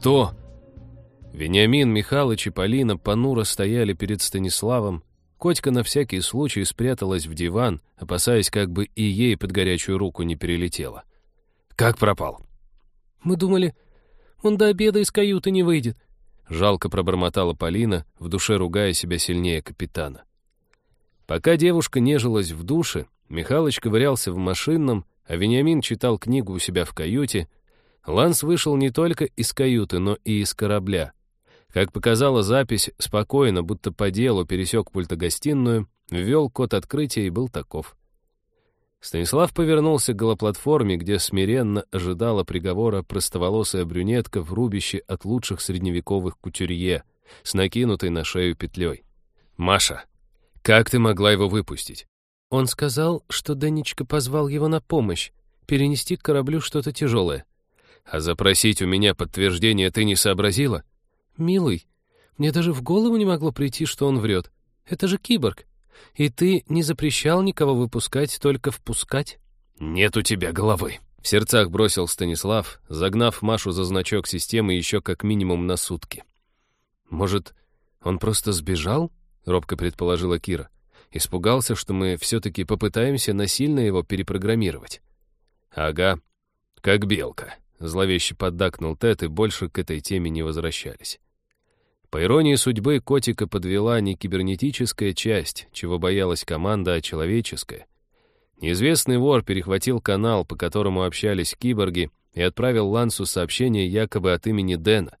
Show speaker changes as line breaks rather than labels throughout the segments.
«Что?» Вениамин, Михалыч и Полина понуро стояли перед Станиславом. Котька на всякий случай спряталась в диван, опасаясь, как бы и ей под горячую руку не перелетело. «Как пропал?»
«Мы думали, он до обеда из каюты не выйдет», —
жалко пробормотала Полина, в душе ругая себя сильнее капитана. Пока девушка нежилась в душе, Михалыч ковырялся в машинном, а Вениамин читал книгу у себя в каюте, Ланс вышел не только из каюты, но и из корабля. Как показала запись, спокойно, будто по делу пересек пультогостиную, ввел код открытия и был таков. Станислав повернулся к голоплатформе, где смиренно ожидала приговора простоволосая брюнетка в рубище от лучших средневековых кутюрье с накинутой на шею петлей. «Маша, как ты могла его выпустить?»
Он сказал, что Денечка позвал его на помощь, перенести к кораблю что-то тяжелое.
«А запросить у меня подтверждение ты не сообразила?»
«Милый, мне даже в голову не могло прийти, что он врет. Это же киборг. И ты не запрещал никого выпускать, только впускать?»
«Нет у тебя головы», — в сердцах бросил Станислав, загнав Машу за значок системы еще как минимум на сутки. «Может, он просто сбежал?» — робко предположила Кира. «Испугался, что мы все-таки попытаемся насильно его перепрограммировать». «Ага, как белка», — зловеще поддакнул Тед, и больше к этой теме не возвращались. По иронии судьбы, котика подвела не кибернетическая часть, чего боялась команда, а человеческая. Неизвестный вор перехватил канал, по которому общались киборги, и отправил Лансу сообщение якобы от имени Дэна.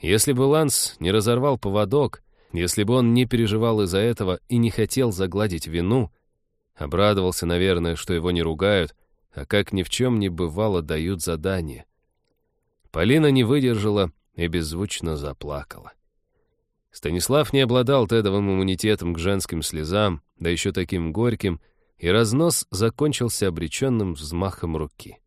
Если бы Ланс не разорвал поводок, если бы он не переживал из-за этого и не хотел загладить вину, обрадовался, наверное, что его не ругают, а как ни в чем не бывало дают задание. Полина не выдержала и беззвучно заплакала. Станислав не обладал тедовым иммунитетом к женским слезам, да еще таким горьким, и разнос закончился обреченным взмахом руки.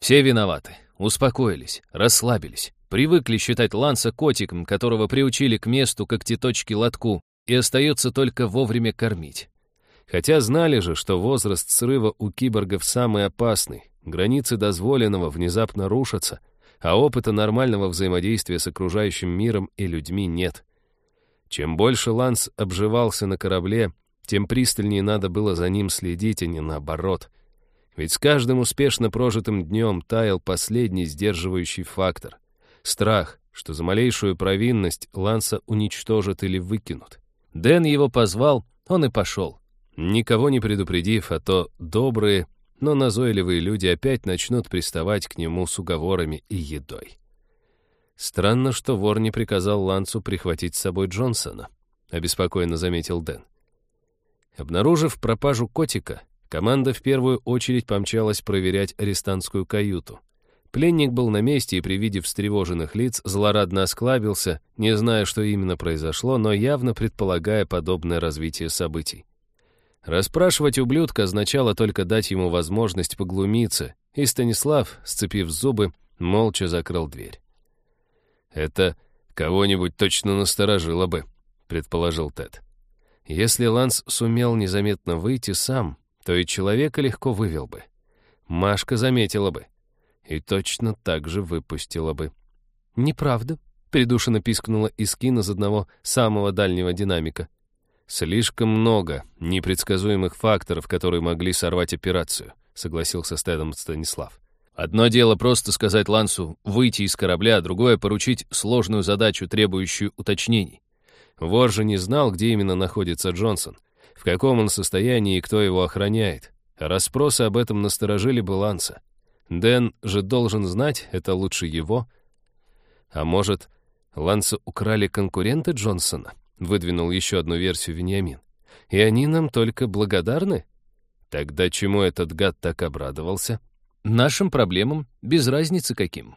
Все виноваты, успокоились, расслабились. Привыкли считать Ланса котиком, которого приучили к месту, как теточки лотку, и остается только вовремя кормить. Хотя знали же, что возраст срыва у киборгов самый опасный, границы дозволенного внезапно рушатся, а опыта нормального взаимодействия с окружающим миром и людьми нет. Чем больше Ланс обживался на корабле, тем пристальнее надо было за ним следить, а не наоборот. Ведь с каждым успешно прожитым днем таял последний сдерживающий фактор — Страх, что за малейшую провинность Ланса уничтожат или выкинут. Дэн его позвал, он и пошел. Никого не предупредив, а то добрые, но назойливые люди опять начнут приставать к нему с уговорами и едой. Странно, что вор не приказал Лансу прихватить с собой Джонсона, обеспокоенно заметил Дэн. Обнаружив пропажу котика, команда в первую очередь помчалась проверять арестантскую каюту. Пленник был на месте и при виде встревоженных лиц злорадно осклабился, не зная, что именно произошло, но явно предполагая подобное развитие событий. Расспрашивать ублюдка означало только дать ему возможность поглумиться, и Станислав, сцепив зубы, молча закрыл дверь. «Это кого-нибудь точно насторожило бы», — предположил Тед. Если Ланс сумел незаметно выйти сам, то и человека легко вывел бы. Машка заметила бы — и точно так же выпустила бы. «Неправда», — придушенно пискнула Искин из одного самого дальнего динамика. «Слишком много непредсказуемых факторов, которые могли сорвать операцию», — согласился с Тедом Станислав. «Одно дело просто сказать Лансу выйти из корабля, а другое — поручить сложную задачу, требующую уточнений. Вор же не знал, где именно находится Джонсон, в каком он состоянии и кто его охраняет. расспросы об этом насторожили бы Ланса. Дэн же должен знать, это лучше его. А может, Ланса украли конкуренты Джонсона? Выдвинул еще одну версию Вениамин. И они нам только благодарны? Тогда чему этот гад так обрадовался? Нашим проблемам без разницы каким.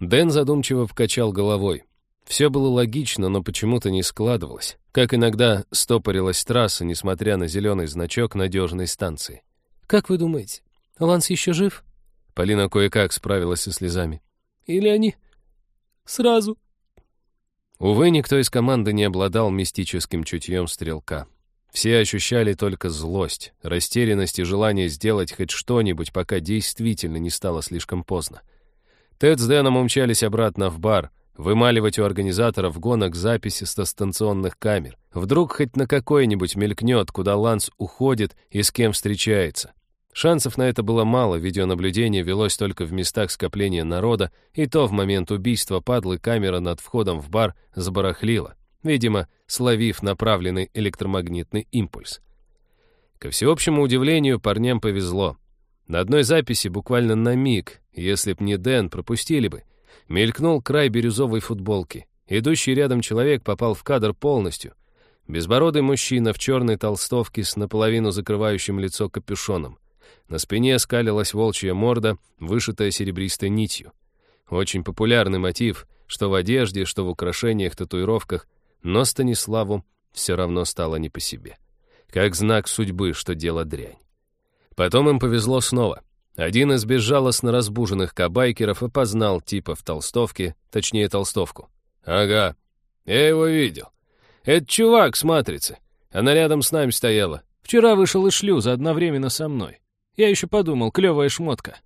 Дэн задумчиво вкачал головой. Все было логично, но почему-то не складывалось. Как иногда стопорилась трасса, несмотря на зеленый значок надежной станции. «Как вы думаете, Ланс еще жив?» Полина кое-как справилась со слезами. «Или они сразу?» Увы, никто из команды не обладал мистическим чутьем стрелка. Все ощущали только злость, растерянность и желание сделать хоть что-нибудь, пока действительно не стало слишком поздно. Тед с Дэном умчались обратно в бар — вымаливать у организаторов гонок записи со станционных камер. Вдруг хоть на какой-нибудь мелькнет, куда Ланс уходит и с кем встречается. Шансов на это было мало, видеонаблюдение велось только в местах скопления народа, и то в момент убийства падлы камера над входом в бар забарахлила, видимо, словив направленный электромагнитный импульс. Ко всеобщему удивлению, парням повезло. На одной записи буквально на миг, если б не Дэн, пропустили бы, мелькнул край бирюзовой футболки. Идущий рядом человек попал в кадр полностью. Безбородый мужчина в черной толстовке с наполовину закрывающим лицо капюшоном. На спине скалилась волчья морда, вышитая серебристой нитью. Очень популярный мотив, что в одежде, что в украшениях, татуировках, но Станиславу все равно стало не по себе. Как знак судьбы, что дело дрянь. Потом им повезло снова. Один из безжалостно разбуженных кабайкеров опознал типа в толстовке, точнее толстовку. «Ага, я его видел. Это чувак с матрицы. Она рядом с нами стояла. Вчера вышел из шлюза одновременно со мной. Я еще подумал, клевая шмотка.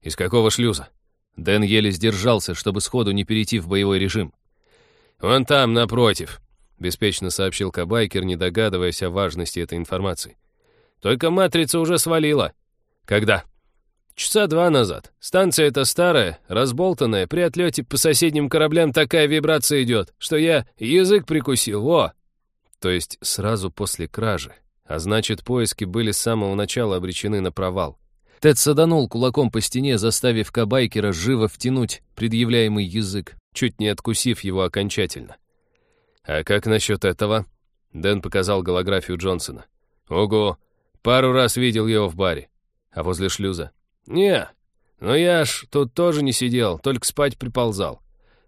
Из какого шлюза? Дэн еле сдержался, чтобы сходу не перейти в боевой режим. «Вон там, напротив», — беспечно сообщил Кабайкер, не догадываясь о важности этой информации. «Только матрица уже свалила». «Когда?» «Часа два назад. Станция эта старая, разболтанная. При отлете по соседним кораблям такая вибрация идет, что я язык прикусил. Во!» То есть сразу после кражи. А значит, поиски были с самого начала обречены на провал. Тед саданул кулаком по стене, заставив Кабайкера живо втянуть предъявляемый язык, чуть не откусив его окончательно. «А как насчет этого?» Дэн показал голографию Джонсона. «Ого! Пару раз видел его в баре. А возле шлюза?» «Не, но я ж тут тоже не сидел, только спать приползал.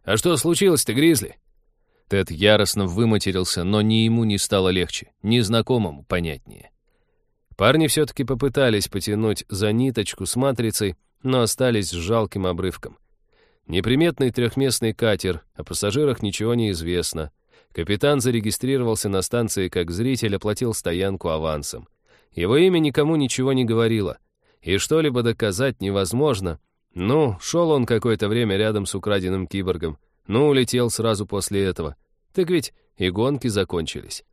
А что случилось-то, Гризли?» Тед яростно выматерился, но ни ему не стало легче, ни знакомому понятнее. Парни все-таки попытались потянуть за ниточку с матрицей, но остались с жалким обрывком. Неприметный трехместный катер, о пассажирах ничего не известно. Капитан зарегистрировался на станции как зритель, оплатил стоянку авансом. Его имя никому ничего не говорило, и что-либо доказать невозможно. Ну, шел он какое-то время рядом с украденным киборгом, ну, улетел сразу после этого. Так ведь и гонки закончились.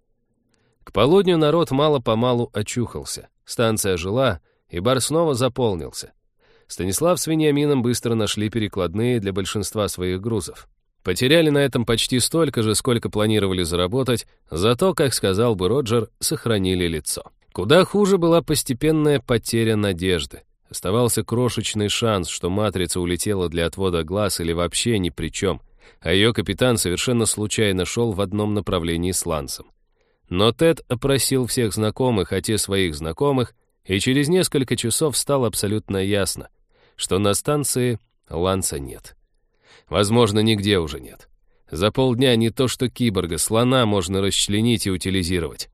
К полудню народ мало-помалу очухался. Станция жила, и бар снова заполнился. Станислав с Вениамином быстро нашли перекладные для большинства своих грузов. Потеряли на этом почти столько же, сколько планировали заработать, зато, как сказал бы Роджер, сохранили лицо. Куда хуже была постепенная потеря надежды. Оставался крошечный шанс, что матрица улетела для отвода глаз или вообще ни при чем а ее капитан совершенно случайно шел в одном направлении с Лансом. Но Тед опросил всех знакомых, а те своих знакомых, и через несколько часов стало абсолютно ясно, что на станции Ланса нет. Возможно, нигде уже нет. За полдня не то что киборга, слона можно расчленить и утилизировать.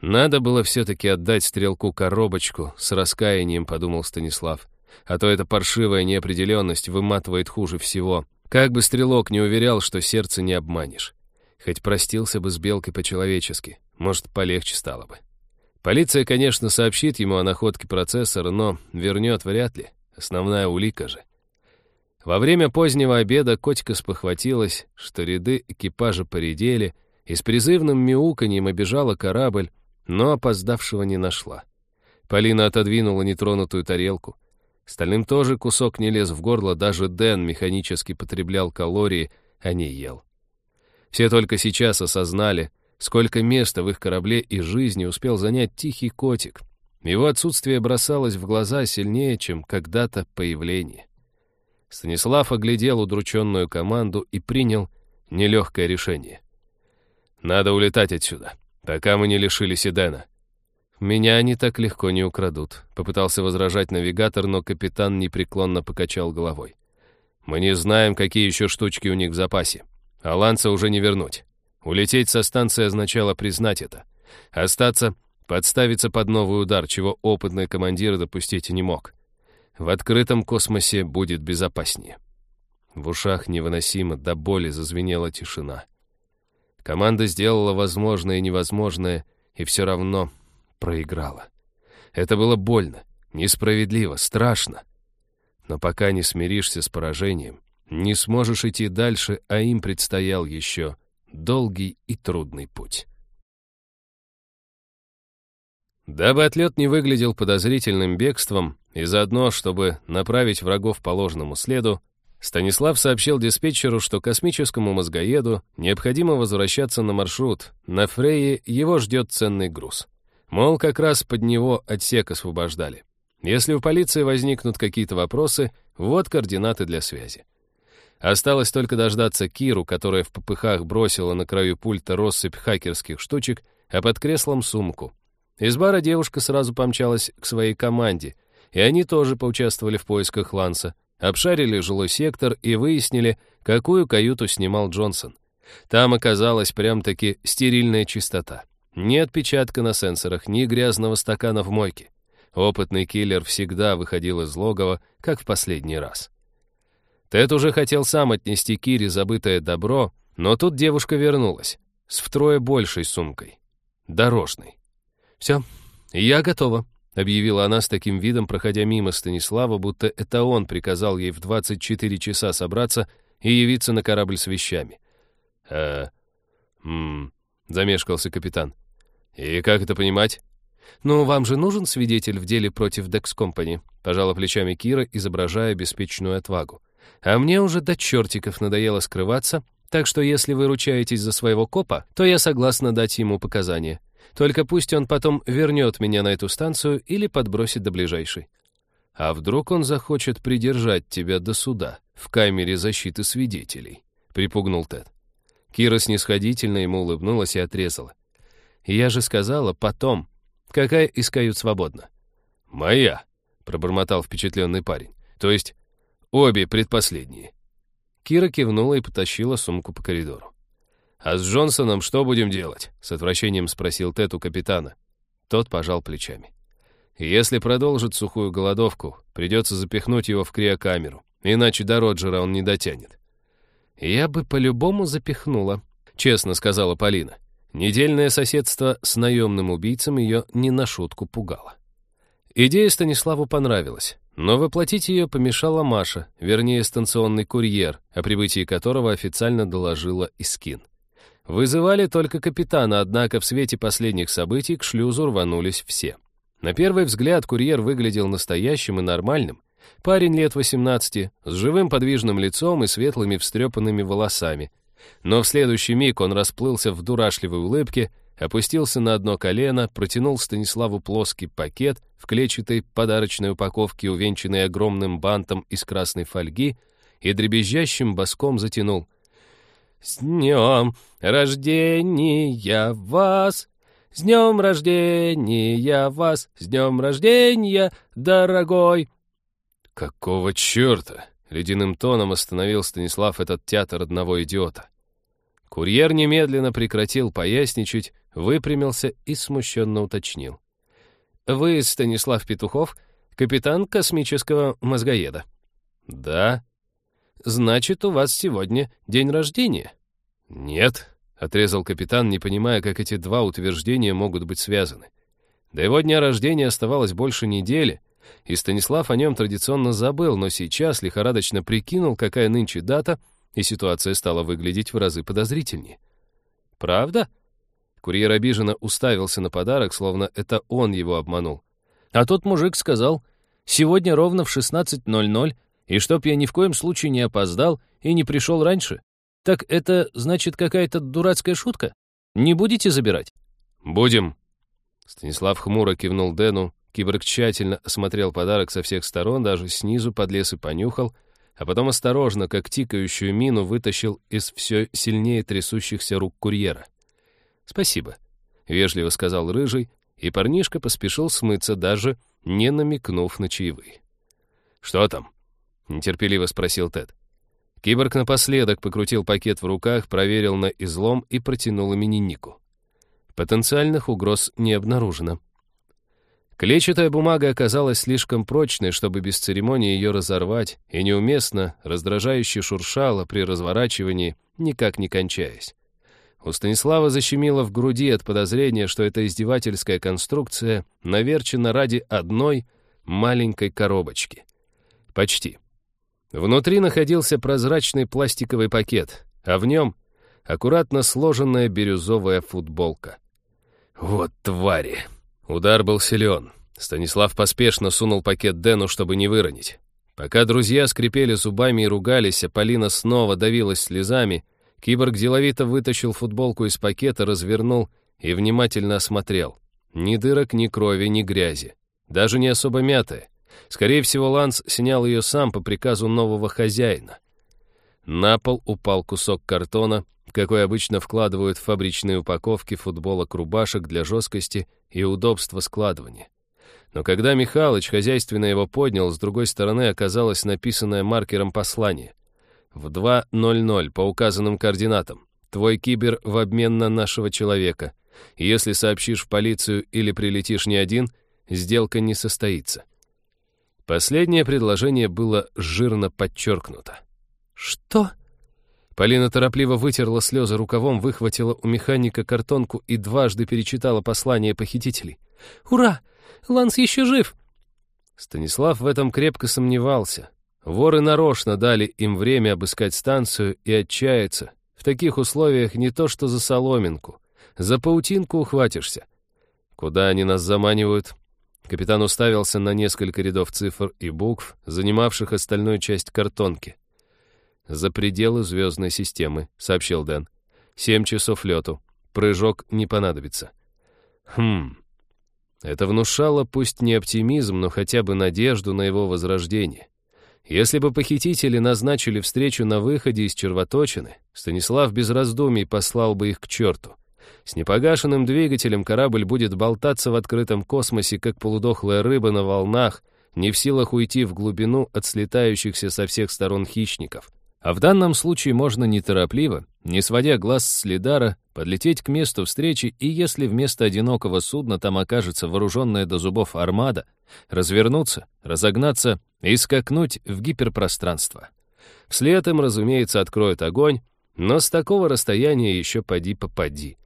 Надо было все-таки отдать стрелку коробочку, с раскаянием подумал Станислав. А то эта паршивая неопределенность выматывает хуже всего — как бы стрелок не уверял, что сердце не обманешь. Хоть простился бы с белкой по-человечески, может, полегче стало бы. Полиция, конечно, сообщит ему о находке процессора, но вернет вряд ли. Основная улика же. Во время позднего обеда котика спохватилась, что ряды экипажа поредели, и с призывным мяуканьем обежала корабль, но опоздавшего не нашла. Полина отодвинула нетронутую тарелку. Остальным тоже кусок не лез в горло, даже Дэн механически потреблял калории, а не ел. Все только сейчас осознали, сколько места в их корабле и жизни успел занять тихий котик. Его отсутствие бросалось в глаза сильнее, чем когда-то появление. Станислав оглядел удрученную команду и принял нелегкое решение. «Надо улетать отсюда, пока мы не лишились Эдена. «Меня они так легко не украдут», — попытался возражать навигатор, но капитан непреклонно покачал головой. «Мы не знаем, какие еще штучки у них в запасе. Аланца уже не вернуть. Улететь со станции означало признать это. Остаться — подставиться под новый удар, чего опытный командир допустить не мог. В открытом космосе будет безопаснее». В ушах невыносимо до боли зазвенела тишина. Команда сделала возможное и невозможное, и все равно проиграла. Это было больно, несправедливо, страшно. Но пока не смиришься с поражением, Не сможешь идти дальше, а им предстоял еще долгий и трудный путь. Дабы отлет не выглядел подозрительным бегством, и заодно, чтобы направить врагов по ложному следу, Станислав сообщил диспетчеру, что космическому мозгоеду необходимо возвращаться на маршрут. На Фрейе его ждет ценный груз. Мол, как раз под него отсек освобождали. Если у полиции возникнут какие-то вопросы, вот координаты для связи. Осталось только дождаться Киру, которая в попыхах бросила на краю пульта россыпь хакерских штучек, а под креслом сумку. Из бара девушка сразу помчалась к своей команде, и они тоже поучаствовали в поисках Ланса, обшарили жилой сектор и выяснили, какую каюту снимал Джонсон. Там оказалась прям-таки стерильная чистота. Ни отпечатка на сенсорах, ни грязного стакана в мойке. Опытный киллер всегда выходил из логова, как в последний раз. Тед уже хотел сам отнести Кире забытое добро, но тут девушка вернулась с втрое большей сумкой. Дорожной. «Все, я готова», — объявила она с таким видом, проходя мимо Станислава, будто это он приказал ей в 24 часа собраться и явиться на корабль с вещами. «Э... М... замешкался капитан. «И как это понимать?» «Ну, вам же нужен свидетель в деле против Декс Компани», — пожала плечами Кира, изображая беспечную отвагу. «А мне уже до чертиков надоело скрываться, так что если вы ручаетесь за своего копа, то я согласна дать ему показания. Только пусть он потом вернет меня на эту станцию или подбросит до ближайшей. А вдруг он захочет придержать тебя до суда в камере защиты свидетелей?» — припугнул Тед. Кира снисходительно ему улыбнулась и отрезала. «Я же сказала, потом. Какая из кают свободна?» «Моя», — пробормотал впечатленный парень. «То есть обе предпоследние». Кира кивнула и потащила сумку по коридору. «А с Джонсоном что будем делать?» — с отвращением спросил Тед у капитана. Тот пожал плечами. «Если продолжит сухую голодовку, придется запихнуть его в криокамеру, иначе до Роджера он не дотянет». «Я бы по-любому запихнула», — честно сказала Полина. Недельное соседство с наемным убийцем ее не на шутку пугало. Идея Станиславу понравилась, но воплотить ее помешала Маша, вернее, станционный курьер, о прибытии которого официально доложила Искин. Вызывали только капитана, однако в свете последних событий к шлюзу рванулись все. На первый взгляд курьер выглядел настоящим и нормальным. Парень лет 18, с живым подвижным лицом и светлыми встрепанными волосами. Но в следующий миг он расплылся в дурашливой улыбке, опустился на одно колено, протянул Станиславу плоский пакет в клетчатой подарочной упаковке, увенчанный огромным бантом из красной фольги, и дребезжащим боском затянул — с днем рождения вас! С днем рождения вас! С днем рождения, дорогой!» «Какого черта?» — ледяным тоном остановил Станислав этот театр одного идиота. Курьер немедленно прекратил поясничать, выпрямился и смущенно уточнил. «Вы Станислав Петухов, капитан космического мозгоеда?» «Да», Значит, у вас сегодня день рождения?» «Нет», — отрезал капитан, не понимая, как эти два утверждения могут быть связаны. До его дня рождения оставалось больше недели, и Станислав о нем традиционно забыл, но сейчас лихорадочно прикинул, какая нынче дата, и ситуация стала выглядеть в разы подозрительнее. «Правда?» Курьер обиженно уставился на подарок, словно это он его обманул. А тот мужик сказал, «Сегодня ровно в 16.00 и чтоб я ни в коем случае не опоздал и не пришел раньше. Так это, значит, какая-то дурацкая шутка? Не будете забирать? Будем. Станислав хмуро кивнул Дэну. Киборг тщательно осмотрел подарок со всех сторон, даже снизу подлез и понюхал, а потом осторожно, как тикающую мину, вытащил из все сильнее трясущихся рук курьера. «Спасибо», — вежливо сказал Рыжий, и парнишка поспешил смыться, даже не намекнув на чаевые. «Что там?» — нетерпеливо спросил Тед. Киборг напоследок покрутил пакет в руках, проверил на излом и протянул имениннику. Потенциальных угроз не обнаружено. Клетчатая бумага оказалась слишком прочной, чтобы без церемонии ее разорвать, и неуместно, раздражающе шуршала при разворачивании, никак не кончаясь. У Станислава защемило в груди от подозрения, что эта издевательская конструкция наверчена ради одной маленькой коробочки. Почти. Внутри находился прозрачный пластиковый пакет, а в нем аккуратно сложенная бирюзовая футболка. Вот твари! Удар был силен. Станислав поспешно сунул пакет Дэну, чтобы не выронить. Пока друзья скрипели зубами и ругались, а Полина снова давилась слезами, киборг деловито вытащил футболку из пакета, развернул и внимательно осмотрел. Ни дырок, ни крови, ни грязи. Даже не особо мятая. Скорее всего, Ланс снял ее сам по приказу нового хозяина. На пол упал кусок картона, какой обычно вкладывают в фабричные упаковки футболок рубашек для жесткости и удобства складывания. Но когда Михалыч хозяйственно его поднял, с другой стороны оказалось написанное маркером послание. В 2.00 по указанным координатам. Твой кибер в обмен на нашего человека. Если сообщишь в полицию или прилетишь не один, сделка не состоится. Последнее предложение было жирно подчеркнуто.
«Что?»
Полина торопливо вытерла слезы рукавом, выхватила у механика картонку и дважды перечитала послание похитителей.
«Ура! Ланс еще жив!»
Станислав в этом крепко сомневался. Воры нарочно дали им время обыскать станцию и отчаяться. В таких условиях не то что за соломинку. За паутинку ухватишься. Куда они нас заманивают? Капитан уставился на несколько рядов цифр и букв, занимавших остальную часть картонки за пределы звездной системы», — сообщил Дэн. «Семь часов лету. Прыжок не понадобится». «Хм...» Это внушало пусть не оптимизм, но хотя бы надежду на его возрождение. Если бы похитители назначили встречу на выходе из червоточины, Станислав без раздумий послал бы их к черту. С непогашенным двигателем корабль будет болтаться в открытом космосе, как полудохлая рыба на волнах, не в силах уйти в глубину от слетающихся со всех сторон хищников. А в данном случае можно неторопливо, не сводя глаз с Лидара, подлететь к месту встречи, и если вместо одинокого судна там окажется вооруженная до зубов армада, развернуться, разогнаться и скакнуть в гиперпространство. Вслед им, разумеется, откроют огонь, но с такого расстояния еще поди-попади.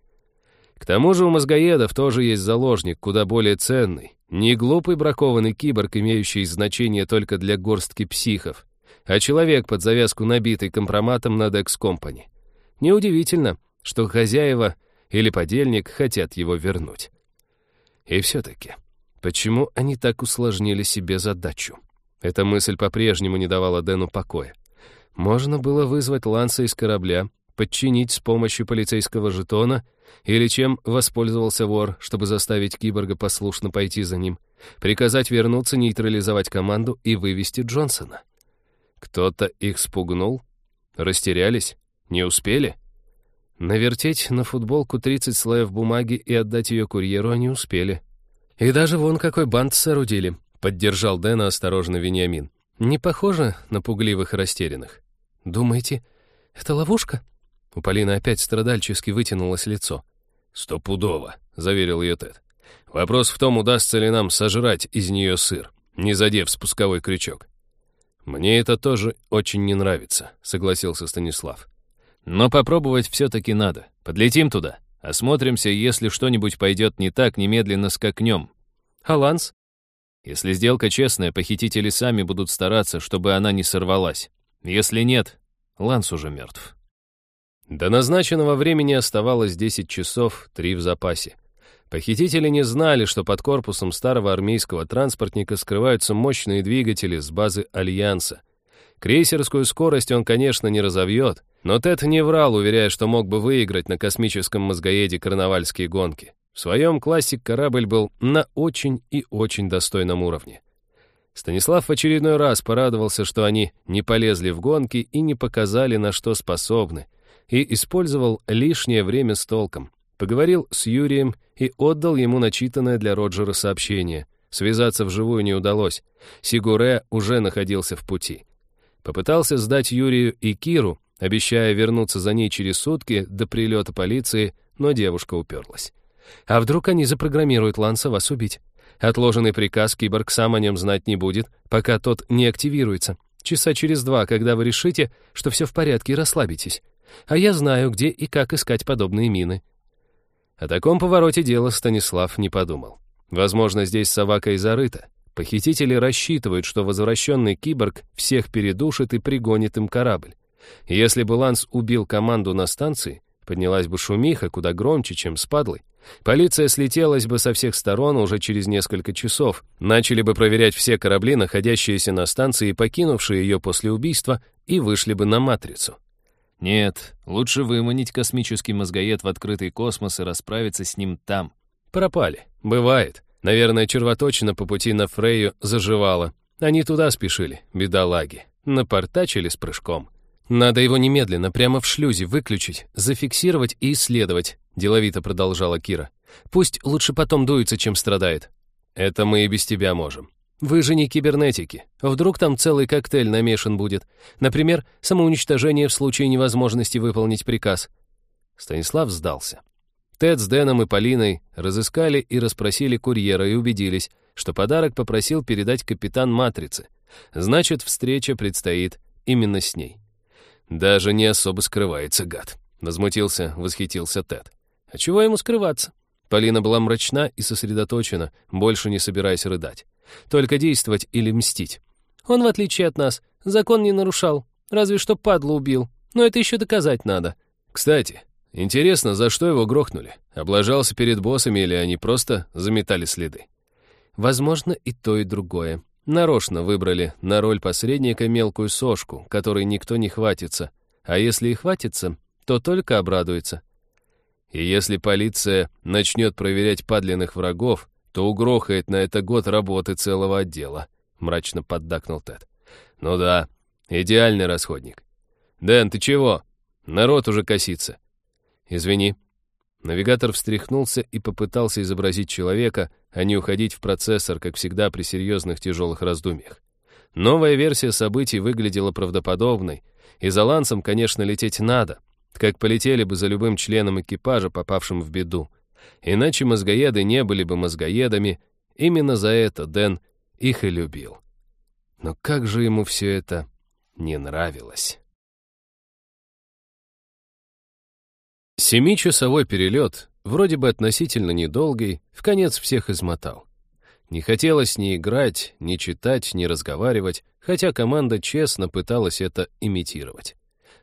К тому же у мозгоедов тоже есть заложник, куда более ценный, не глупый бракованный киборг, имеющий значение только для горстки психов, а человек под завязку набитый компроматом на Dex Company. Неудивительно, что хозяева или подельник хотят его вернуть. И все-таки, почему они так усложнили себе задачу? Эта мысль по-прежнему не давала Дэну покоя. Можно было вызвать Ланса из корабля, подчинить с помощью полицейского жетона или чем воспользовался вор, чтобы заставить киборга послушно пойти за ним, приказать вернуться, нейтрализовать команду и вывести Джонсона. Кто-то их спугнул? Растерялись? Не успели? Навертеть на футболку 30 слоев бумаги и отдать ее курьеру они успели. И даже вон какой бант соорудили, поддержал Дэна осторожно Вениамин. Не похоже на пугливых и растерянных. Думаете, это ловушка? У Полины опять страдальчески вытянулось лицо. «Стопудово», — заверил ее Тед. «Вопрос в том, удастся ли нам сожрать из нее сыр, не задев спусковой крючок. «Мне это тоже очень не нравится», — согласился Станислав. «Но попробовать все-таки надо. Подлетим туда. Осмотримся, если что-нибудь пойдет не так, немедленно скакнем. Аланс? Если сделка честная, похитители сами будут стараться, чтобы она не сорвалась. Если нет, Ланс уже мертв». До назначенного времени оставалось 10 часов, три в запасе. Похитители не знали, что под корпусом старого армейского транспортника скрываются мощные двигатели с базы Альянса. Крейсерскую скорость он, конечно, не разовьет, но Тед не врал, уверяя, что мог бы выиграть на космическом мозгоеде карнавальские гонки. В своем классик корабль был на очень и очень достойном уровне. Станислав в очередной раз порадовался, что они не полезли в гонки и не показали, на что способны, и использовал лишнее время с толком. Поговорил с Юрием и отдал ему начитанное для Роджера сообщение. Связаться вживую не удалось. Сигуре уже находился в пути. Попытался сдать Юрию и Киру, обещая вернуться за ней через сутки до прилета полиции, но девушка уперлась. А вдруг они запрограммируют Ланса вас убить? Отложенный приказ киборг сам о нем знать не будет, пока тот не активируется. Часа через два, когда вы решите, что все в порядке и расслабитесь. А я знаю, где и как искать подобные мины. О таком повороте дела Станислав не подумал. Возможно, здесь собака и зарыта. Похитители рассчитывают, что возвращенный киборг всех передушит и пригонит им корабль. Если бы Ланс убил команду на станции, поднялась бы шумиха куда громче, чем с падлой. Полиция слетелась бы со всех сторон уже через несколько часов, начали бы проверять все корабли, находящиеся на станции и покинувшие ее после убийства, и вышли бы на матрицу. Нет, лучше выманить космический мозгоед в открытый космос и расправиться с ним там. Пропали. Бывает. Наверное, червоточина по пути на Фрейю заживала. Они туда спешили, бедолаги. Напортачили с прыжком. Надо его немедленно, прямо в шлюзе, выключить, зафиксировать и исследовать, деловито продолжала Кира. Пусть лучше потом дуется, чем страдает. Это мы и без тебя можем. Вы же не кибернетики. Вдруг там целый коктейль намешан будет. Например, самоуничтожение в случае невозможности выполнить приказ. Станислав сдался. Тед с Дэном и Полиной разыскали и расспросили курьера и убедились, что подарок попросил передать капитан Матрицы. Значит, встреча предстоит именно с ней. Даже не особо скрывается гад. Возмутился, восхитился Тед. А чего ему скрываться? Полина была мрачна и сосредоточена, больше не собираясь рыдать. Только действовать или мстить. Он, в отличие от нас, закон не нарушал, разве что падлу убил. Но это еще доказать надо. Кстати, интересно, за что его грохнули? Облажался перед боссами или они просто заметали следы? Возможно, и то, и другое. Нарочно выбрали на роль посредника мелкую сошку, которой никто не хватится. А если и хватится, то только обрадуется. И если полиция начнет проверять падленных врагов, то угрохает на это год работы целого отдела», — мрачно поддакнул Тед. «Ну да, идеальный расходник. Дэн, ты чего? Народ уже косится». «Извини». Навигатор встряхнулся и попытался изобразить человека, а не уходить в процессор, как всегда при серьезных тяжелых раздумьях. Новая версия событий выглядела правдоподобной, и за лансом, конечно, лететь надо, как полетели бы за любым членом экипажа, попавшим в беду. Иначе мозгоеды не были бы мозгоедами. Именно за это Дэн их и любил. Но как же ему все это не нравилось. Семичасовой перелет, вроде бы относительно недолгий, в конец всех измотал. Не хотелось ни играть, ни читать, ни разговаривать, хотя команда честно пыталась это имитировать.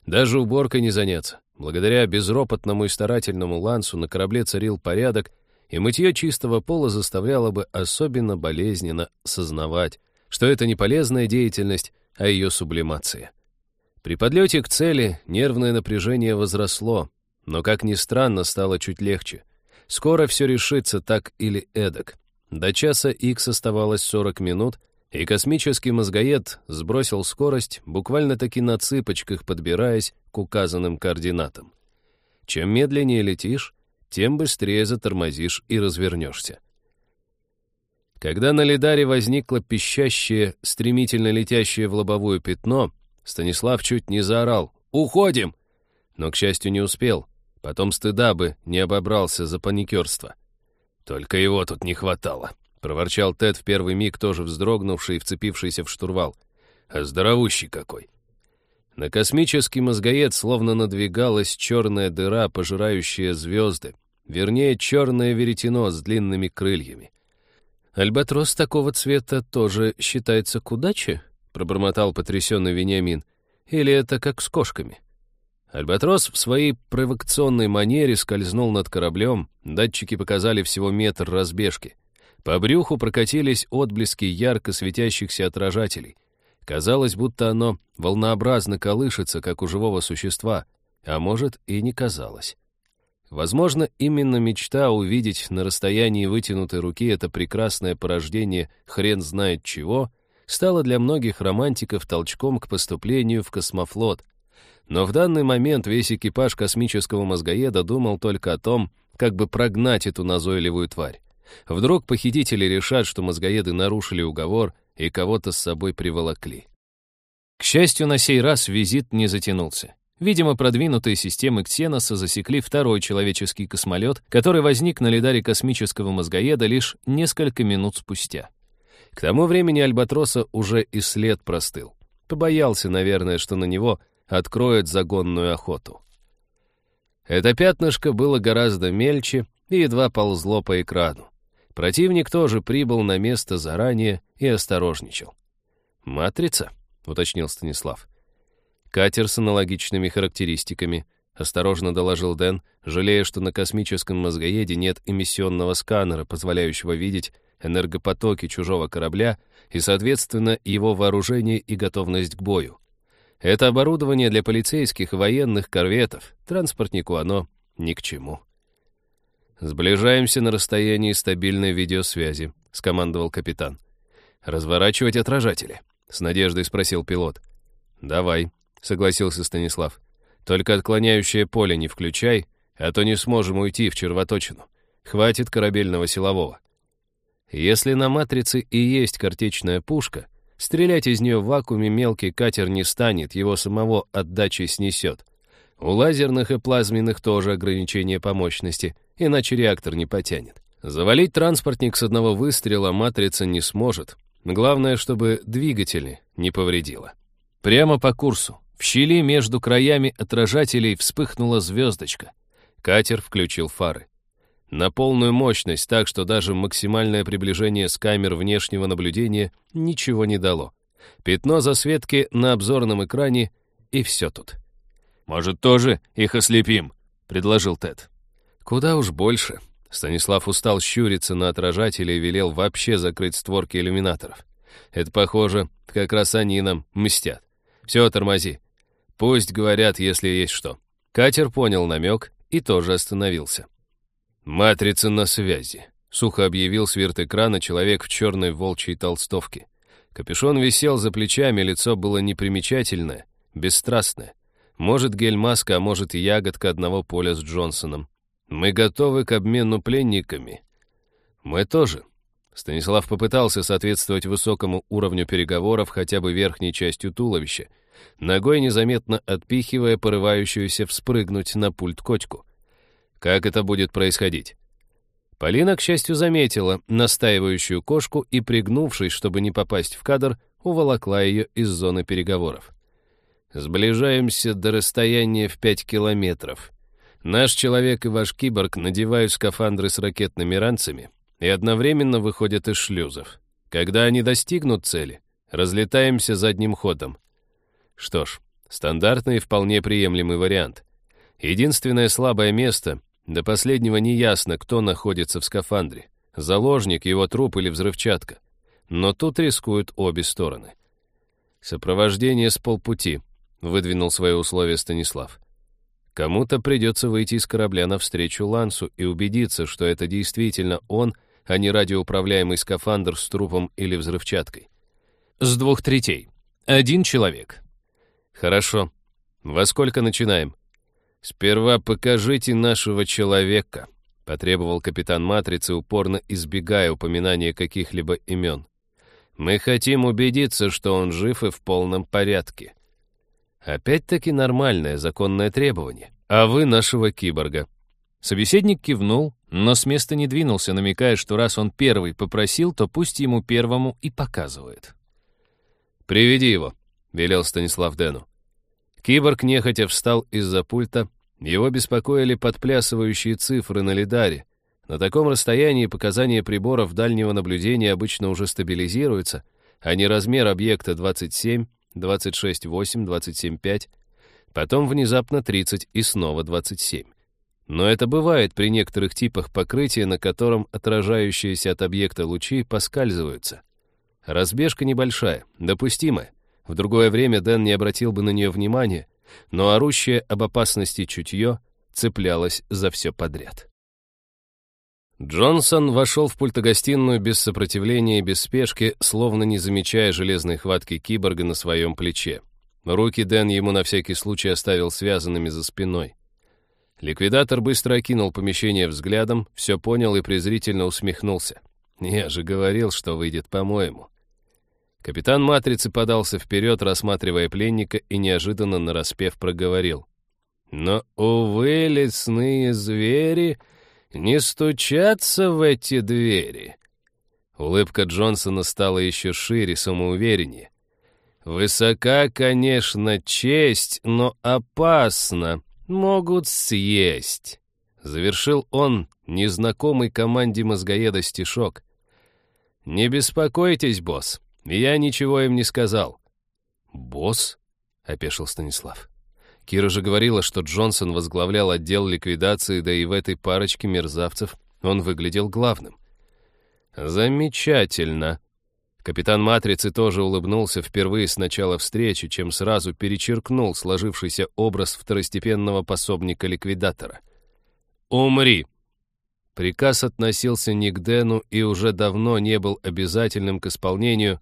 Даже уборкой не заняться. Благодаря безропотному и старательному лансу на корабле царил порядок, и мытье чистого пола заставляло бы особенно болезненно сознавать, что это не полезная деятельность, а ее сублимация. При подлете к цели нервное напряжение возросло, но, как ни странно, стало чуть легче. Скоро все решится так или эдак. До часа Х оставалось 40 минут, и космический мозгоед сбросил скорость, буквально-таки на цыпочках подбираясь к указанным координатам. Чем медленнее летишь, тем быстрее затормозишь и развернешься. Когда на лидаре возникло пищащее, стремительно летящее в лобовую пятно, Станислав чуть не заорал «Уходим!», но, к счастью, не успел. Потом стыда бы не обобрался за паникерство. Только его тут не хватало. — проворчал Тед в первый миг, тоже вздрогнувший и вцепившийся в штурвал. «А здоровущий какой!» На космический мозгоед словно надвигалась черная дыра, пожирающая звезды, вернее, черное веретено с длинными крыльями. «Альбатрос такого цвета тоже считается к удаче?» — пробормотал потрясенный Вениамин. «Или это как с кошками?» Альбатрос в своей провокационной манере скользнул над кораблем, датчики показали всего метр разбежки — по брюху прокатились отблески ярко светящихся отражателей. Казалось, будто оно волнообразно колышется, как у живого существа, а может и не казалось. Возможно, именно мечта увидеть на расстоянии вытянутой руки это прекрасное порождение хрен знает чего стала для многих романтиков толчком к поступлению в космофлот. Но в данный момент весь экипаж космического мозгоеда думал только о том, как бы прогнать эту назойливую тварь. Вдруг похитители решат, что мозгоеды нарушили уговор и кого-то с собой приволокли. К счастью, на сей раз визит не затянулся. Видимо, продвинутые системы Ксеноса засекли второй человеческий космолет, который возник на лидаре космического мозгоеда лишь несколько минут спустя. К тому времени Альбатроса уже и след простыл. Побоялся, наверное, что на него откроют загонную охоту. Это пятнышко было гораздо мельче и едва ползло по экрану. Противник тоже прибыл на место заранее и осторожничал. «Матрица?» — уточнил Станислав. «Катер с аналогичными характеристиками», — осторожно доложил Дэн, жалея, что на космическом мозгоеде нет эмиссионного сканера, позволяющего видеть энергопотоки чужого корабля и, соответственно, его вооружение и готовность к бою. Это оборудование для полицейских и военных корветов, транспортнику оно ни к чему. «Сближаемся на расстоянии стабильной видеосвязи», — скомандовал капитан. «Разворачивать отражатели?» — с надеждой спросил пилот. «Давай», — согласился Станислав. «Только отклоняющее поле не включай, а то не сможем уйти в червоточину. Хватит корабельного силового». Если на «Матрице» и есть картечная пушка, стрелять из нее в вакууме мелкий катер не станет, его самого отдачей снесет. У лазерных и плазменных тоже ограничение по мощности — иначе реактор не потянет. Завалить транспортник с одного выстрела матрица не сможет. Главное, чтобы двигатели не повредило. Прямо по курсу, в щели между краями отражателей вспыхнула звездочка. Катер включил фары. На полную мощность, так что даже максимальное приближение с камер внешнего наблюдения ничего не дало. Пятно засветки на обзорном экране, и все тут.
«Может, тоже их ослепим?» — предложил Тед.
Куда уж больше. Станислав устал щуриться на отражателе и велел вообще закрыть створки иллюминаторов. Это похоже, как раз они нам мстят. Все, тормози. Пусть говорят, если есть что. Катер понял намек и тоже остановился. «Матрица на связи», — сухо объявил с экрана человек в черной волчьей толстовке. Капюшон висел за плечами, лицо было непримечательное, бесстрастное. Может, гель-маска, а может, ягодка одного поля с Джонсоном. Мы готовы к обмену пленниками. Мы тоже. Станислав попытался соответствовать высокому уровню переговоров хотя бы верхней частью туловища, ногой незаметно отпихивая порывающуюся вспрыгнуть на пульт котику. Как это будет происходить? Полина, к счастью, заметила настаивающую кошку и, пригнувшись, чтобы не попасть в кадр, уволокла ее из зоны переговоров. «Сближаемся до расстояния в пять километров», Наш человек и ваш киборг надевают скафандры с ракетными ранцами и одновременно выходят из шлюзов. Когда они достигнут цели, разлетаемся задним ходом. Что ж, стандартный и вполне приемлемый вариант. Единственное слабое место — до последнего не ясно, кто находится в скафандре. Заложник, его труп или взрывчатка. Но тут рискуют обе стороны. «Сопровождение с полпути», — выдвинул свои условия Станислав. Кому-то придется выйти из корабля навстречу Лансу и убедиться, что это действительно он, а не радиоуправляемый скафандр с трупом или взрывчаткой. С двух третей. Один человек. Хорошо. Во сколько начинаем? Сперва покажите нашего человека, потребовал капитан Матрицы, упорно избегая упоминания каких-либо имен. Мы хотим убедиться, что он жив и в полном порядке. Опять-таки нормальное законное требование. А вы нашего киборга. Собеседник кивнул, но с места не двинулся, намекая, что раз он первый попросил, то пусть ему первому и показывает. «Приведи его», — велел Станислав Дэну. Киборг нехотя встал из-за пульта. Его беспокоили подплясывающие цифры на лидаре. На таком расстоянии показания приборов дальнего наблюдения обычно уже стабилизируются, а не размер объекта 27, 26.8, 27.5, потом внезапно 30 и снова 27. Но это бывает при некоторых типах покрытия, на котором отражающиеся от объекта лучи поскальзываются. Разбежка небольшая, допустимая. В другое время Дэн не обратил бы на нее внимания, но орущее об опасности чутье цеплялось за все подряд. Джонсон вошел в пультогостиную без сопротивления и без спешки, словно не замечая железной хватки киборга на своем плече. Руки Дэн ему на всякий случай оставил связанными за спиной. Ликвидатор быстро окинул помещение взглядом, все понял и презрительно усмехнулся. «Я же говорил, что выйдет по-моему». Капитан Матрицы подался вперед, рассматривая пленника, и неожиданно нараспев проговорил. «Но, увы, лесные звери не стучатся в эти двери». Улыбка Джонсона стала еще шире, самоувереннее. «Высока, конечно, честь, но опасно. Могут съесть». завершил он незнакомый команде мозгоеда стишок. «Не беспокойтесь, босс, я ничего им не сказал».
«Босс?» — опешил Станислав. Кира же говорила, что Джонсон возглавлял отдел ликвидации, да и в этой парочке мерзавцев он выглядел главным.
«Замечательно». Капитан Матрицы тоже улыбнулся впервые с начала встречи, чем сразу перечеркнул сложившийся образ второстепенного пособника ликвидатора. «Умри!» Приказ относился не к Дэну и уже давно не был обязательным к исполнению,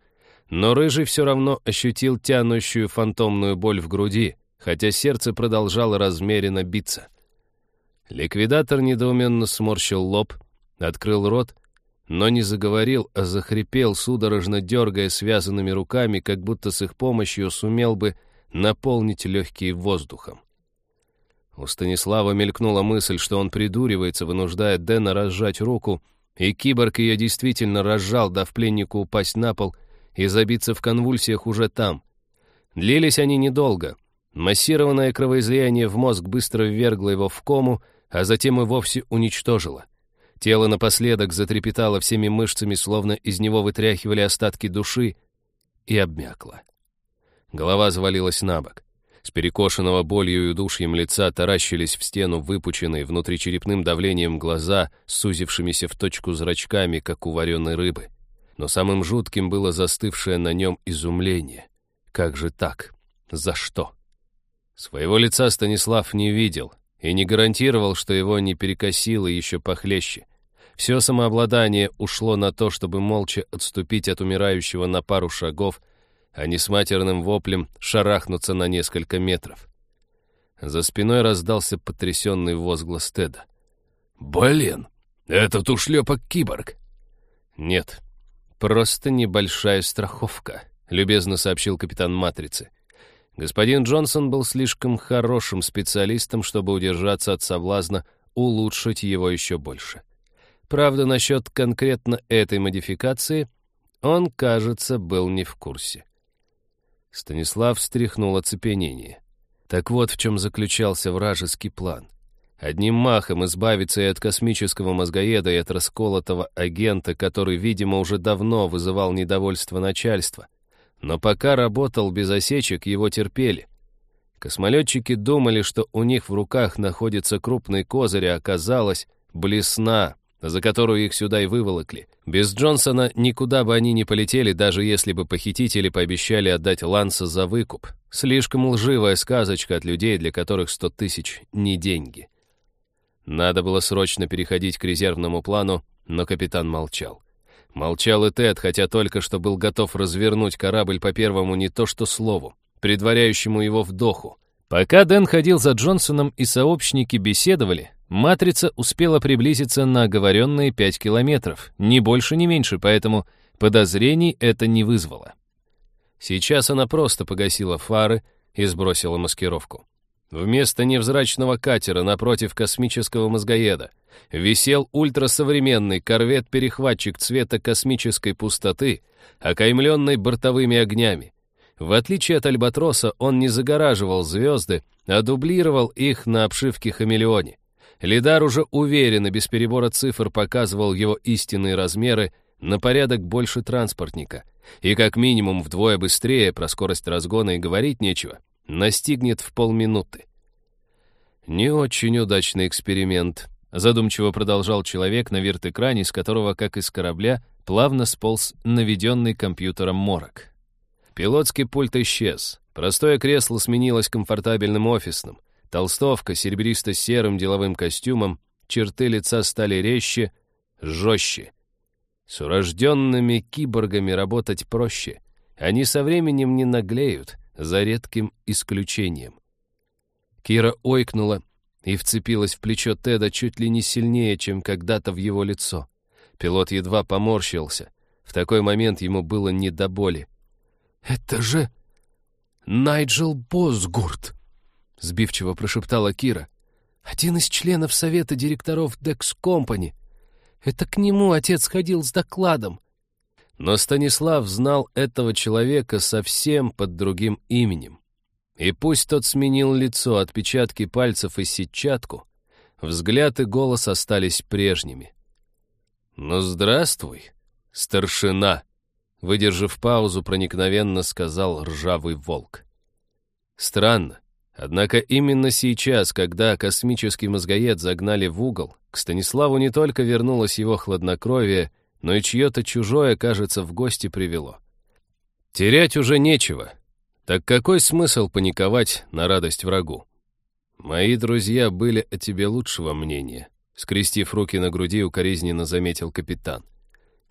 но Рыжий все равно ощутил тянущую фантомную боль в груди, хотя сердце продолжало размеренно биться. Ликвидатор недоуменно сморщил лоб, открыл рот, но не заговорил, а захрипел, судорожно дергая связанными руками, как будто с их помощью сумел бы наполнить легкие воздухом. У Станислава мелькнула мысль, что он придуривается, вынуждая Дэна разжать руку, и киборг ее действительно разжал, дав пленнику упасть на пол и забиться в конвульсиях уже там. Длились они недолго. Массированное кровоизлияние в мозг быстро ввергло его в кому, а затем и вовсе уничтожило. Тело напоследок затрепетало всеми мышцами, словно из него вытряхивали остатки души, и обмякло. Голова завалилась на бок. С перекошенного болью и удушьем лица таращились в стену выпученные внутричерепным давлением глаза, сузившимися в точку зрачками, как у вареной рыбы. Но самым жутким было застывшее на нем изумление. Как же так? За что? Своего лица Станислав не видел и не гарантировал, что его не перекосило еще похлеще. Все самообладание ушло на то, чтобы молча отступить от умирающего на пару шагов — а не с матерным воплем шарахнуться на несколько метров. За спиной раздался потрясенный возглас Теда.
«Блин, этот ушлепок-киборг!»
«Нет, просто небольшая страховка», — любезно сообщил капитан Матрицы. Господин Джонсон был слишком хорошим специалистом, чтобы удержаться от соблазна улучшить его еще больше. Правда, насчет конкретно этой модификации он, кажется, был не в курсе. Станислав встряхнул оцепенение. Так вот в чем заключался вражеский план. Одним махом избавиться и от космического мозгоеда, и от расколотого агента, который, видимо, уже давно вызывал недовольство начальства. Но пока работал без осечек, его терпели. Космолетчики думали, что у них в руках находится крупный козырь, а оказалось блесна, за которую их сюда и выволокли. Без Джонсона никуда бы они не полетели, даже если бы похитители пообещали отдать Ланса за выкуп. Слишком лживая сказочка от людей, для которых сто тысяч — не деньги. Надо было срочно переходить к резервному плану, но капитан молчал. Молчал и Тед, хотя только что был готов развернуть корабль по первому не то что слову, предваряющему его вдоху. Пока Дэн ходил за Джонсоном и сообщники беседовали, Матрица успела приблизиться на оговоренные 5 километров, ни больше, ни меньше, поэтому подозрений это не вызвало. Сейчас она просто погасила фары и сбросила маскировку. Вместо невзрачного катера напротив космического мозгоеда висел ультрасовременный корвет-перехватчик цвета космической пустоты, окаймленный бортовыми огнями. В отличие от Альбатроса, он не загораживал звезды, а дублировал их на обшивке хамелеоне. Лидар уже уверенно, без перебора цифр, показывал его истинные размеры на порядок больше транспортника. И как минимум вдвое быстрее, про скорость разгона и говорить нечего, настигнет в полминуты. «Не очень удачный эксперимент», — задумчиво продолжал человек на верт-экране, с которого, как из корабля, плавно сполз наведенный компьютером морок. Пилотский пульт исчез. Простое кресло сменилось комфортабельным офисным. Толстовка серебристо-серым деловым костюмом, черты лица стали резче, жестче. С урожденными киборгами работать проще. Они со временем не наглеют, за редким исключением. Кира ойкнула и вцепилась в плечо Теда чуть ли не сильнее, чем когда-то в его лицо. Пилот едва поморщился. В такой момент ему было не до боли.
«Это же Найджел Босгурт!» — сбивчиво прошептала Кира. «Один из членов совета директоров Декс Компани. Это к нему отец ходил с докладом».
Но Станислав знал этого человека совсем под другим именем. И пусть тот сменил лицо, отпечатки пальцев и сетчатку, взгляд и голос остались прежними. «Ну, здравствуй, старшина!» Выдержав паузу, проникновенно сказал ржавый волк. Странно. Однако именно сейчас, когда космический мозгоед загнали в угол, к Станиславу не только вернулось его хладнокровие, но и чье-то чужое, кажется, в гости привело. Терять уже нечего. Так какой смысл паниковать на радость врагу? Мои друзья были о тебе лучшего мнения, скрестив руки на груди, укоризненно заметил капитан.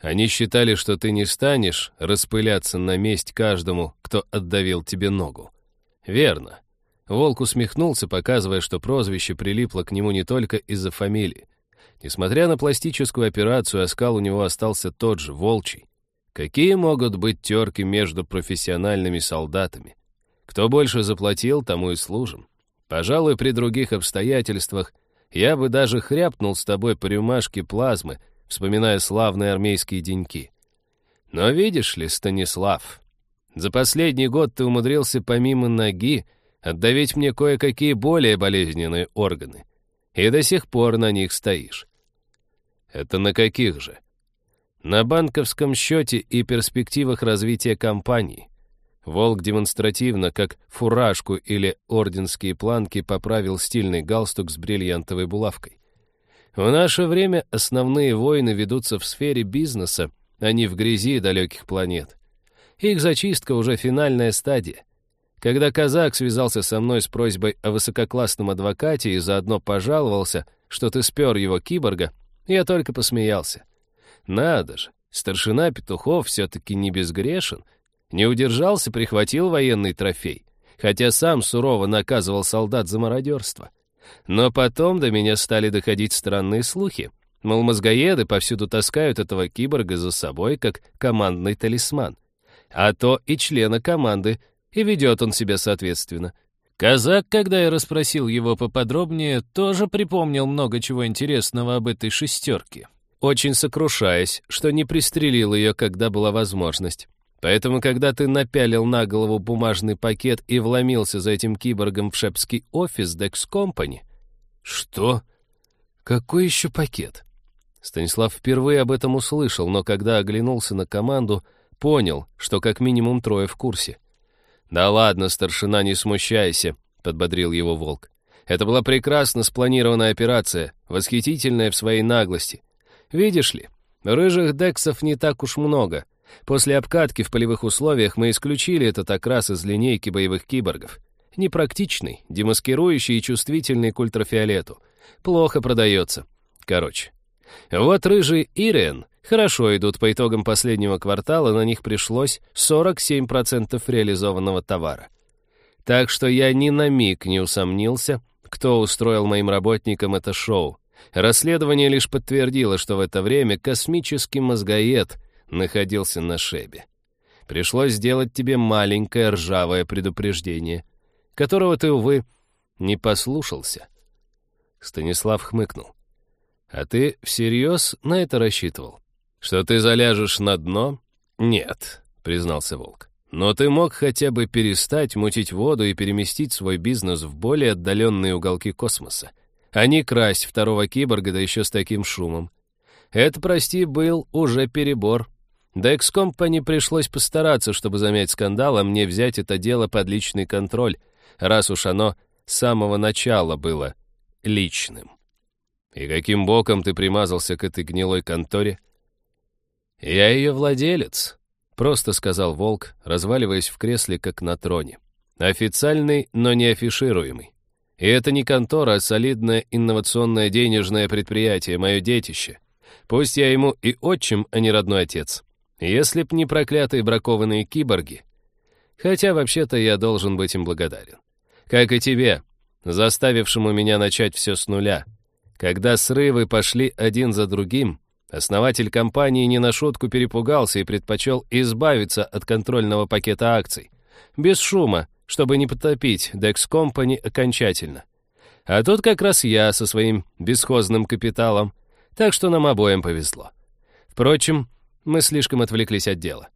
Они считали, что ты не станешь распыляться на месть каждому, кто отдавил тебе ногу. Верно. Волк усмехнулся, показывая, что прозвище прилипло к нему не только из-за фамилии. Несмотря на пластическую операцию, оскал у него остался тот же, волчий. Какие могут быть терки между профессиональными солдатами? Кто больше заплатил, тому и служим. Пожалуй, при других обстоятельствах я бы даже хряпнул с тобой по рюмашке плазмы, вспоминая славные армейские деньки. Но видишь ли, Станислав, за последний год ты умудрился помимо ноги отдавить мне кое-какие более болезненные органы. И до сих пор на них стоишь. Это на каких же? На банковском счете и перспективах развития компании. Волк демонстративно, как фуражку или орденские планки, поправил стильный галстук с бриллиантовой булавкой. В наше время основные войны ведутся в сфере бизнеса, а не в грязи далеких планет. Их зачистка уже финальная стадия. Когда казак связался со мной с просьбой о высококлассном адвокате и заодно пожаловался, что ты спер его киборга, я только посмеялся. Надо же, старшина Петухов все-таки не безгрешен. Не удержался, прихватил военный трофей, хотя сам сурово наказывал солдат за мародерство. Но потом до меня стали доходить странные слухи. Мол, мозгоеды повсюду таскают этого киборга за собой, как командный талисман. А то и члена команды, и ведет он себя соответственно. Казак, когда я расспросил его поподробнее, тоже припомнил много чего интересного об этой шестерке, очень сокрушаясь, что не пристрелил ее, когда была возможность. Поэтому, когда ты напялил на голову бумажный пакет и вломился за этим киборгом в шепский офис Dex Company... Что? Какой еще пакет? Станислав впервые об этом услышал, но когда оглянулся на команду, понял, что как минимум трое в курсе. «Да ладно, старшина, не смущайся», — подбодрил его волк. «Это была прекрасно спланированная операция, восхитительная в своей наглости. Видишь ли, рыжих дексов не так уж много. После обкатки в полевых условиях мы исключили этот окрас из линейки боевых киборгов. Непрактичный, демаскирующий и чувствительный к ультрафиолету. Плохо продается. Короче. Вот рыжий Ириен хорошо идут по итогам последнего квартала, на них пришлось 47% реализованного товара. Так что я ни на миг не усомнился, кто устроил моим работникам это шоу. Расследование лишь подтвердило, что в это время космический мозгоед находился на шебе. Пришлось сделать тебе маленькое ржавое предупреждение, которого ты, увы, не послушался. Станислав хмыкнул. А ты всерьез на это рассчитывал? Что ты заляжешь на дно? Нет, признался Волк. Но ты мог хотя бы перестать мутить воду и переместить свой бизнес в более отдаленные уголки космоса, а не красть второго киборга, да еще с таким шумом. Это, прости, был уже перебор. Да Экскомпани пришлось постараться, чтобы замять скандал, а мне взять это дело под личный контроль, раз уж оно с самого начала было личным. И каким боком ты примазался к этой гнилой конторе? Я ее владелец, просто сказал Волк, разваливаясь в кресле, как на троне. Официальный, но не афишируемый. И это не контора, а солидное инновационное денежное предприятие, мое детище. Пусть я ему и отчим, а не родной отец. Если б не проклятые бракованные киборги. Хотя вообще-то я должен быть им благодарен. Как и тебе, заставившему меня начать все с нуля. Когда срывы пошли один за другим, основатель компании не на шутку перепугался и предпочел избавиться от контрольного пакета акций. Без шума, чтобы не потопить Dex Company окончательно. А тут как раз я со своим бесхозным капиталом, так что нам обоим повезло. Впрочем, мы слишком отвлеклись от дела.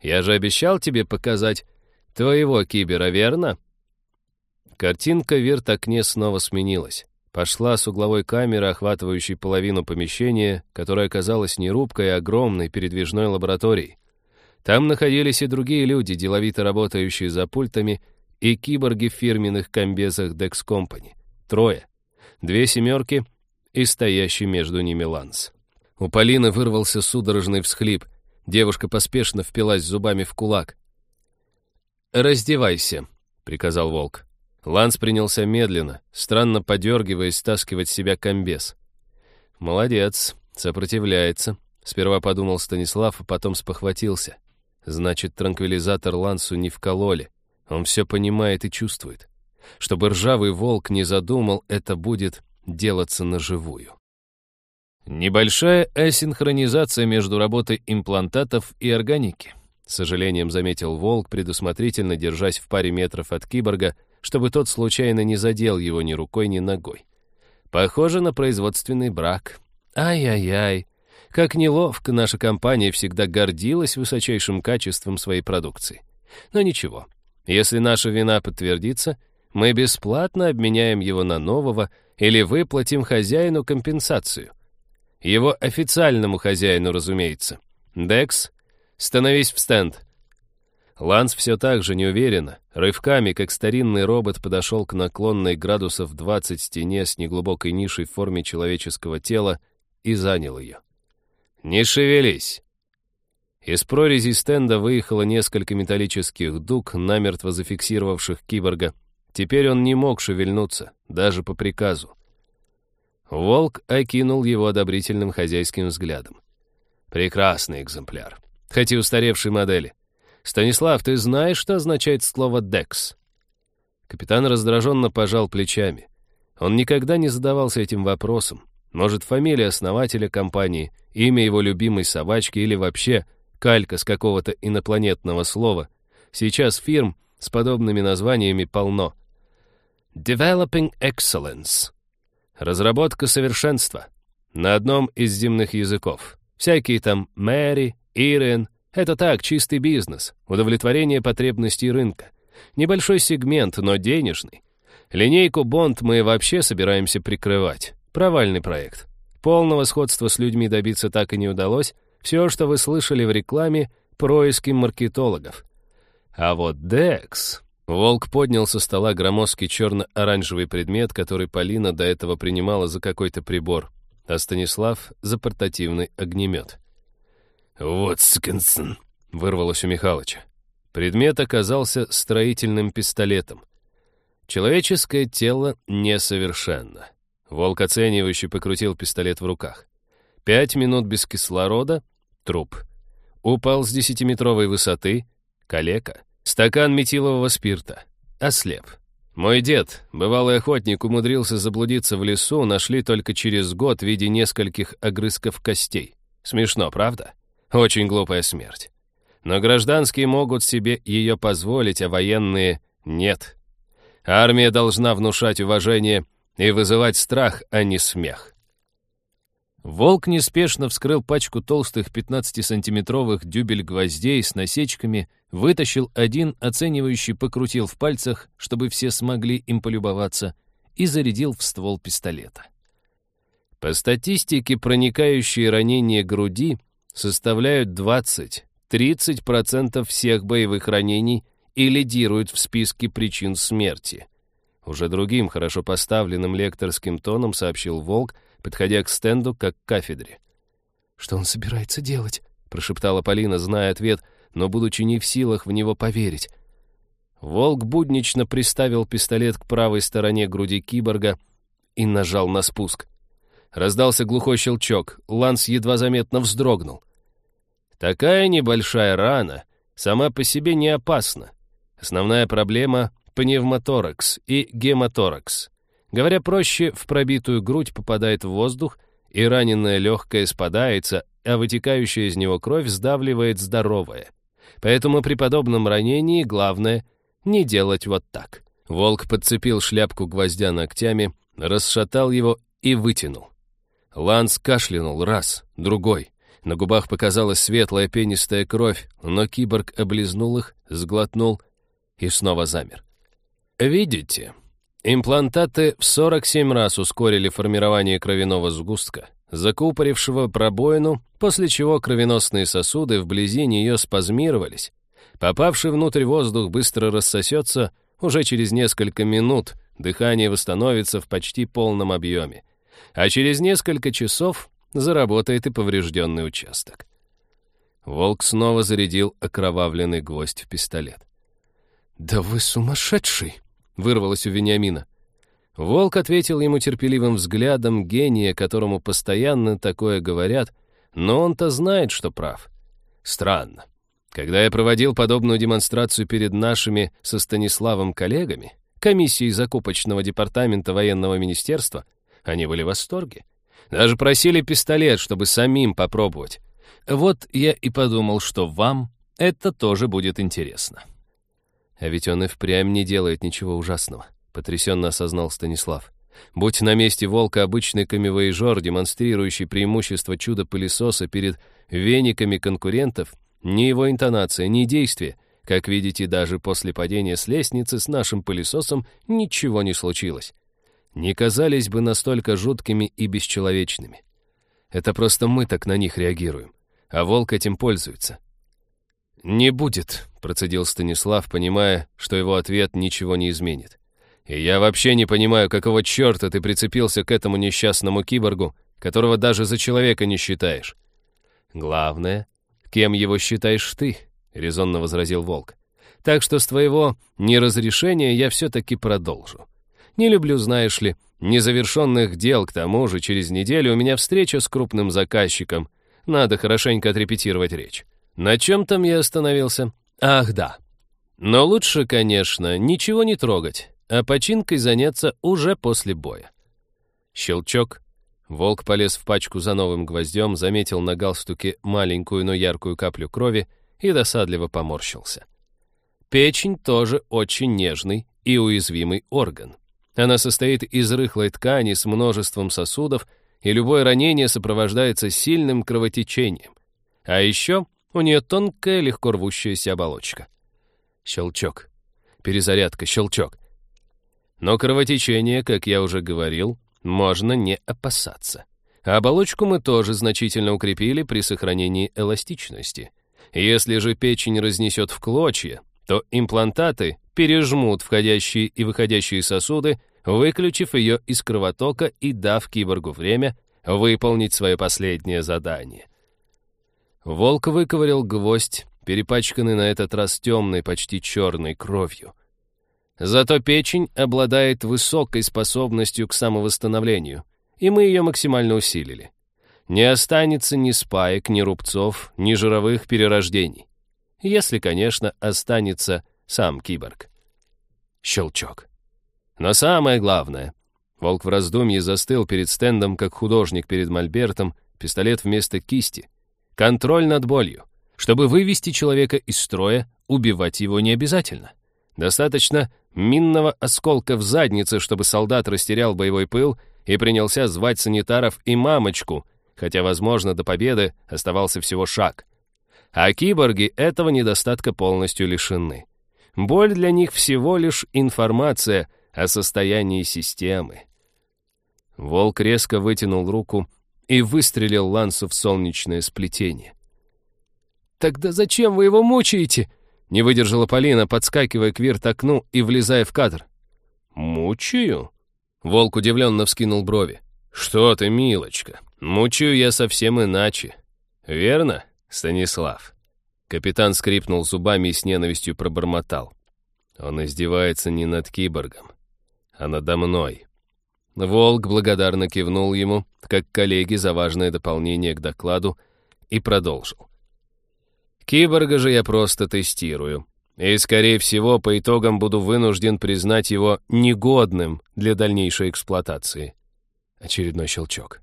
Я же обещал тебе показать твоего кибера, верно? Картинка в вертокне снова сменилась. Пошла с угловой камеры, охватывающей половину помещения, которое оказалось не рубкой, а огромной передвижной лабораторией. Там находились и другие люди, деловито работающие за пультами, и киборги в фирменных комбезах Dex Company. Трое. Две семерки и стоящий между ними Ланс. У Полины вырвался судорожный всхлип. Девушка поспешно впилась зубами в кулак. «Раздевайся», — приказал волк. Ланс принялся медленно, странно подергиваясь, стаскивать с себя комбез. «Молодец, сопротивляется», — сперва подумал Станислав, а потом спохватился. «Значит, транквилизатор Лансу не вкололи. Он все понимает и чувствует. Чтобы ржавый волк не задумал, это будет делаться наживую». Небольшая асинхронизация между работой имплантатов и органики. С сожалением заметил волк, предусмотрительно держась в паре метров от киборга, чтобы тот случайно не задел его ни рукой, ни ногой. Похоже на производственный брак. Ай-яй-яй. Как неловко наша компания всегда гордилась высочайшим качеством своей продукции. Но ничего, если наша вина подтвердится, мы бесплатно обменяем его на нового или выплатим хозяину компенсацию. Его официальному хозяину, разумеется. Декс, становись в стенд. Ланс все так же неуверенно, рывками, как старинный робот, подошел к наклонной градусов 20 стене с неглубокой нишей в форме человеческого тела и занял ее. «Не шевелись!» Из прорези стенда выехало несколько металлических дуг, намертво зафиксировавших киборга. Теперь он не мог шевельнуться, даже по приказу. Волк окинул его одобрительным хозяйским взглядом. «Прекрасный экземпляр, хоть и устаревшей модели. «Станислав, ты знаешь, что означает слово «декс»?» Капитан раздраженно пожал плечами. Он никогда не задавался этим вопросом. Может, фамилия основателя компании, имя его любимой собачки или вообще калька с какого-то инопланетного слова. Сейчас фирм с подобными названиями полно. Developing Excellence. Разработка совершенства. На одном из земных языков. Всякие там Мэри, Ирен, это так, чистый бизнес, удовлетворение потребностей рынка. Небольшой сегмент, но денежный. Линейку Бонд мы вообще собираемся прикрывать. Провальный проект. Полного сходства с людьми добиться так и не удалось. Все, что вы слышали в рекламе, происки маркетологов. А вот Декс... Волк поднял со стола громоздкий черно-оранжевый предмет, который Полина до этого принимала за какой-то прибор, а Станислав — за портативный огнемет. «Вот скинсон», — вырвалось у Михалыча. Предмет оказался строительным пистолетом. Человеческое тело несовершенно. Волк оценивающий покрутил пистолет в руках. Пять минут без кислорода — труп. Упал с десятиметровой высоты — калека. Стакан метилового спирта — ослеп. Мой дед, бывалый охотник, умудрился заблудиться в лесу, нашли только через год в виде нескольких огрызков костей. Смешно, правда? Очень глупая смерть. Но гражданские могут себе ее позволить, а военные — нет. Армия должна внушать уважение и вызывать страх, а не смех. Волк неспешно вскрыл пачку толстых 15-сантиметровых дюбель гвоздей с насечками, вытащил один, оценивающий покрутил в пальцах, чтобы все смогли им полюбоваться, и зарядил в ствол пистолета. По статистике, проникающие ранения груди — составляют 20-30% всех боевых ранений и лидируют в списке причин смерти. Уже другим, хорошо поставленным лекторским тоном сообщил Волк, подходя к стенду, как к кафедре. «Что он собирается делать?» — прошептала Полина, зная ответ, но будучи не в силах в него поверить. Волк буднично приставил пистолет к правой стороне груди киборга и нажал на спуск. Раздался глухой щелчок. Ланс едва заметно вздрогнул. Такая небольшая рана сама по себе не опасна. Основная проблема — пневмоторакс и гемоторакс. Говоря проще, в пробитую грудь попадает воздух, и раненое легкое спадается, а вытекающая из него кровь сдавливает здоровое. Поэтому при подобном ранении главное — не делать вот так. Волк подцепил шляпку гвоздя ногтями, расшатал его и вытянул. Ланс кашлянул раз, другой. На губах показалась светлая пенистая кровь, но киборг облизнул их, сглотнул и снова замер. «Видите?» Имплантаты в 47 раз ускорили формирование кровяного сгустка, закупорившего пробоину, после чего кровеносные сосуды вблизи нее спазмировались. Попавший внутрь воздух быстро рассосется, уже через несколько минут дыхание восстановится в почти полном объеме, а через несколько часов заработает и поврежденный участок. Волк снова зарядил окровавленный гвоздь в пистолет.
«Да вы сумасшедший!» — вырвалось у Вениамина.
Волк ответил ему терпеливым взглядом гения, которому постоянно такое говорят, но он-то знает, что прав. Странно. Когда я проводил подобную демонстрацию перед нашими со Станиславом коллегами, комиссией закупочного департамента военного министерства, они были в восторге. Даже просили пистолет, чтобы самим попробовать. Вот я и подумал, что вам это тоже будет интересно.
А ведь он и впрямь не делает ничего ужасного, потрясенно осознал Станислав. Будь на месте волка обычный камевоежор, демонстрирующий преимущество чуда-пылесоса перед вениками конкурентов, ни его интонация, ни действие, как видите, даже после падения с лестницы с нашим пылесосом ничего не случилось. Не казались бы настолько жуткими и бесчеловечными. Это просто мы так на них реагируем а волк этим пользуется. «Не будет», — процедил Станислав, понимая, что его ответ ничего не изменит. «И я вообще не понимаю, какого черта ты прицепился к этому несчастному киборгу, которого даже за человека не считаешь». «Главное, кем его считаешь ты?» — резонно возразил волк. «Так что с твоего неразрешения я все-таки продолжу. Не люблю, знаешь ли, незавершенных дел, к тому же через неделю у меня встреча с крупным заказчиком, надо хорошенько отрепетировать речь. На чем там я остановился? Ах, да. Но лучше, конечно, ничего не трогать, а починкой заняться уже после боя. Щелчок. Волк полез в пачку за новым гвоздем, заметил на галстуке маленькую, но яркую каплю крови и досадливо поморщился. Печень тоже очень нежный и уязвимый орган. Она состоит из рыхлой ткани с множеством сосудов, и любое ранение сопровождается сильным кровотечением. А еще у нее тонкая, легко рвущаяся оболочка. Щелчок. Перезарядка, щелчок. Но кровотечение, как я уже говорил, можно не опасаться. А оболочку мы тоже значительно укрепили при сохранении эластичности. Если же печень разнесет в клочья, то имплантаты пережмут входящие и выходящие сосуды, выключив ее из кровотока и дав киборгу время выполнить свое последнее задание. Волк выковырял гвоздь, перепачканный на этот раз темной, почти черной кровью. Зато печень обладает высокой способностью к самовосстановлению, и мы ее максимально усилили. Не останется ни спаек, ни рубцов, ни жировых перерождений. Если, конечно, останется сам киборг. Щелчок. Но самое главное. Волк в раздумье застыл перед стендом, как художник перед мольбертом, пистолет вместо кисти. Контроль над болью. Чтобы вывести человека из строя, убивать его не обязательно. Достаточно минного осколка в заднице, чтобы солдат растерял боевой пыл и принялся звать санитаров и мамочку, хотя, возможно, до победы оставался всего шаг. А киборги этого недостатка полностью лишены. Боль для них всего лишь информация — о состоянии системы. Волк резко вытянул руку и выстрелил Лансу в солнечное сплетение. «Тогда зачем вы его мучаете?» — не выдержала Полина, подскакивая к вирт-окну и влезая в кадр. «Мучаю?» — Волк удивленно вскинул брови. «Что ты, милочка, мучаю я совсем иначе. Верно, Станислав?» Капитан скрипнул зубами и с ненавистью пробормотал. Он издевается не над киборгом, а надо мной. Волк благодарно кивнул ему, как коллеге за важное дополнение к докладу, и продолжил. Киборга же я просто тестирую. И, скорее всего, по итогам буду вынужден признать его негодным для дальнейшей эксплуатации. Очередной щелчок.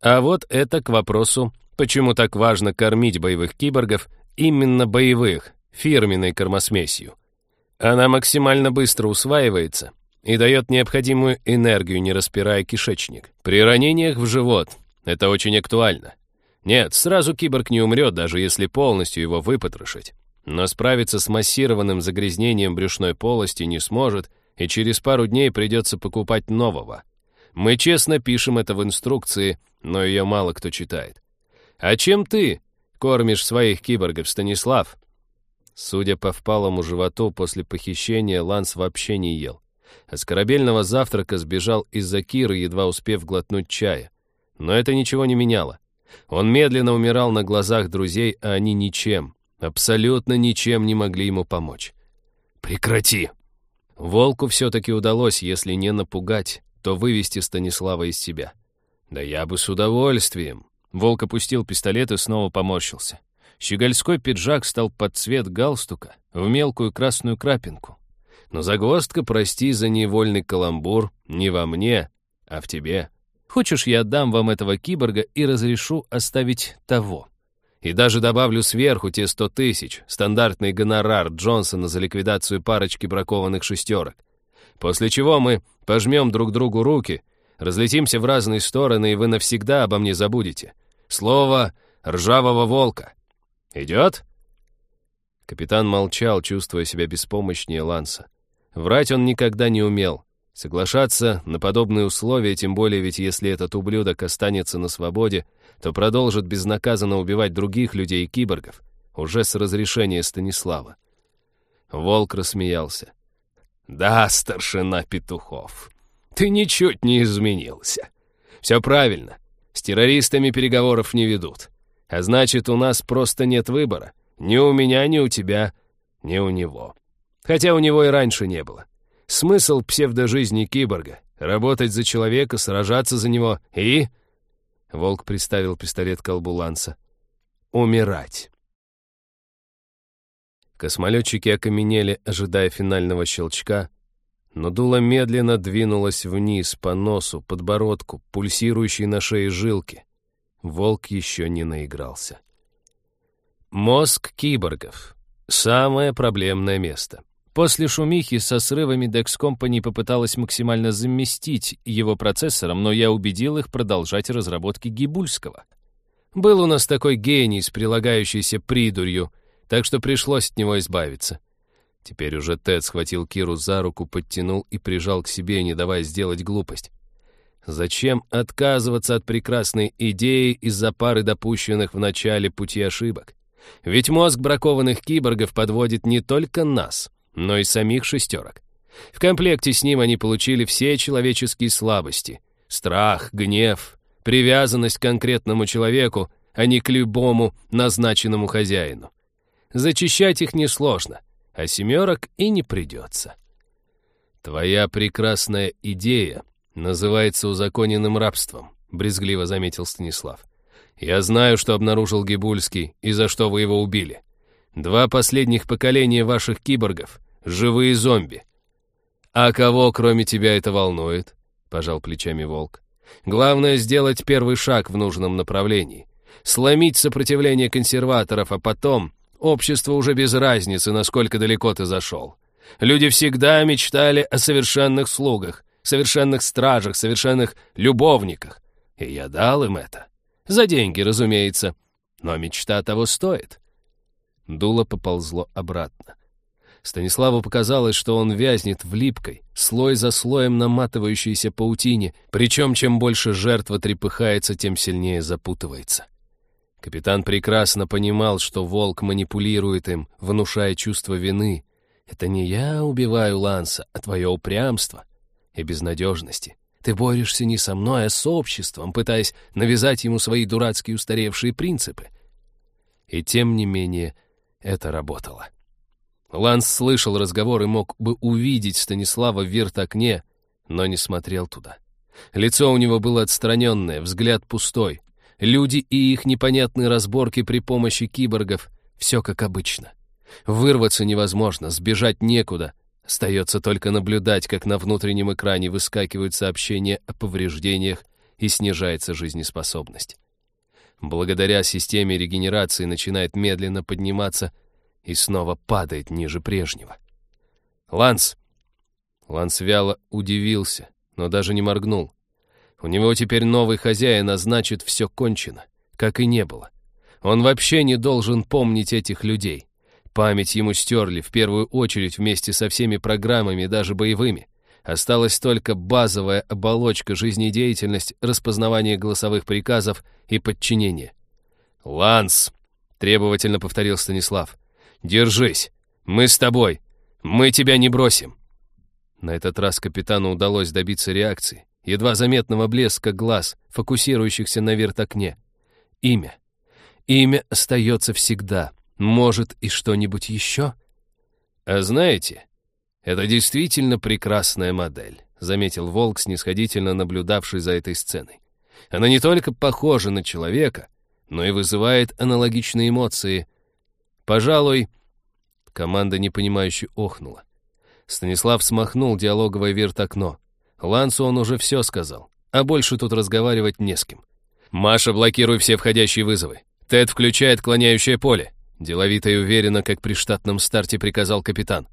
А вот это к вопросу, почему так важно кормить боевых киборгов, именно боевых, фирменной кормосмесью. Она максимально быстро усваивается, и дает необходимую энергию, не распирая кишечник. При ранениях в живот это очень актуально. Нет, сразу киборг не умрет, даже если полностью его выпотрошить. Но справиться с массированным загрязнением брюшной полости не сможет,
и через пару дней придется покупать нового. Мы честно пишем это в инструкции, но ее мало кто читает. А чем ты кормишь своих киборгов, Станислав? Судя по впалому животу, после похищения Ланс вообще не ел. А с корабельного завтрака сбежал из-за Киры, едва успев глотнуть чая. Но это ничего не меняло. Он медленно умирал на глазах друзей, а они ничем, абсолютно ничем не могли ему помочь. «Прекрати!» Волку все-таки удалось, если не напугать, то вывести Станислава из себя. «Да я бы с удовольствием!» Волк опустил пистолет и снова поморщился. Щегольской пиджак стал под цвет галстука, в мелкую красную крапинку. Но загвоздка, прости за невольный каламбур, не во мне, а в тебе. Хочешь, я отдам вам этого киборга и разрешу оставить того. И даже добавлю сверху те сто тысяч, стандартный гонорар Джонсона за ликвидацию парочки бракованных шестерок. После чего мы пожмем друг другу руки, разлетимся в разные стороны, и вы навсегда обо мне забудете. Слово ржавого волка. «Идет?» Капитан молчал, чувствуя себя беспомощнее Ланса. Врать он никогда не умел. Соглашаться на подобные условия, тем более ведь если этот ублюдок останется на свободе, то продолжит безнаказанно убивать других людей и киборгов, уже с разрешения Станислава. Волк рассмеялся. «Да, старшина Петухов, ты ничуть не изменился. Все правильно. С террористами переговоров не ведут. А значит, у нас просто нет выбора. Ни у меня, ни у тебя, ни у него. Хотя у него и раньше не было. Смысл псевдожизни киборга — работать за человека, сражаться за него и... Волк приставил пистолет к колбу Ланса. Умирать. Космолетчики окаменели, ожидая финального щелчка, но дуло медленно двинулось вниз по носу, подбородку, пульсирующей на шее жилки. Волк еще не наигрался. Мозг киборгов. Самое проблемное место. После шумихи со срывами Dex Company попыталась максимально заместить его процессором, но я убедил их продолжать разработки Гибульского. Был у нас такой гений с прилагающейся придурью, так что пришлось от него избавиться. Теперь уже Тед схватил Киру за руку, подтянул и прижал к себе, не давая сделать глупость. Зачем отказываться от прекрасной идеи из-за пары допущенных в начале пути ошибок? Ведь мозг бракованных киборгов подводит не только нас, но и самих шестерок. В комплекте с ним они получили все человеческие слабости. Страх, гнев, привязанность к конкретному человеку, а не к любому назначенному хозяину. Зачищать их несложно, а семерок и не придется. Твоя прекрасная идея «Называется узаконенным рабством», — брезгливо заметил Станислав. «Я знаю, что обнаружил Гибульский и за что вы его убили. Два последних поколения ваших киборгов — живые зомби». «А кого, кроме тебя, это волнует?» — пожал плечами Волк. «Главное — сделать первый шаг в нужном направлении. Сломить сопротивление консерваторов, а потом общество уже без разницы, насколько далеко ты зашел. Люди всегда мечтали о совершенных слугах, совершенных стражах, совершенных любовниках. И я дал им это. За деньги, разумеется. Но мечта того стоит. Дуло поползло обратно. Станиславу показалось, что он вязнет в липкой, слой за слоем наматывающейся паутине, причем чем больше жертва трепыхается, тем сильнее запутывается. Капитан прекрасно понимал, что волк манипулирует им, внушая чувство вины. «Это не я убиваю Ланса, а твое упрямство и безнадежности. Ты борешься не со мной, а с обществом, пытаясь навязать ему свои дурацкие устаревшие принципы. И тем не менее это работало. Ланс слышал разговор и мог бы увидеть Станислава в вертокне, но не смотрел туда. Лицо у него было отстраненное, взгляд пустой. Люди и их непонятные разборки при помощи киборгов — все как обычно. Вырваться невозможно, сбежать некуда, Остается только наблюдать, как на внутреннем экране выскакивают сообщения о повреждениях и снижается жизнеспособность. Благодаря системе регенерации начинает медленно подниматься и снова падает ниже прежнего. «Ланс!» Ланс вяло удивился, но даже не моргнул. У него теперь новый хозяин, а значит, все кончено, как и не было. Он вообще не должен помнить этих людей. Память ему стерли, в первую очередь вместе со всеми программами, даже боевыми. Осталась только базовая оболочка жизнедеятельность, распознавание голосовых приказов и подчинение. «Ланс!» — требовательно повторил Станислав. «Держись! Мы с тобой! Мы тебя не бросим!» На этот раз капитану удалось добиться реакции, едва заметного блеска глаз, фокусирующихся на вертокне. Имя. Имя остается всегда. Может, и что-нибудь еще? А знаете, это действительно прекрасная модель, заметил Волк, снисходительно наблюдавший за этой сценой. Она не только похожа на человека, но и вызывает аналогичные эмоции. Пожалуй, команда непонимающе охнула. Станислав смахнул диалоговое вертокно. Лансу он уже все сказал, а больше тут разговаривать не с кем. «Маша, блокируй все входящие вызовы. Тед включает клоняющее поле», деловито и уверенно, как при штатном старте приказал капитан.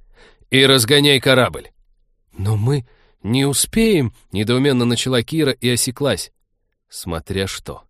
«И разгоняй корабль».
«Но мы не успеем», — недоуменно начала Кира и осеклась. Смотря что.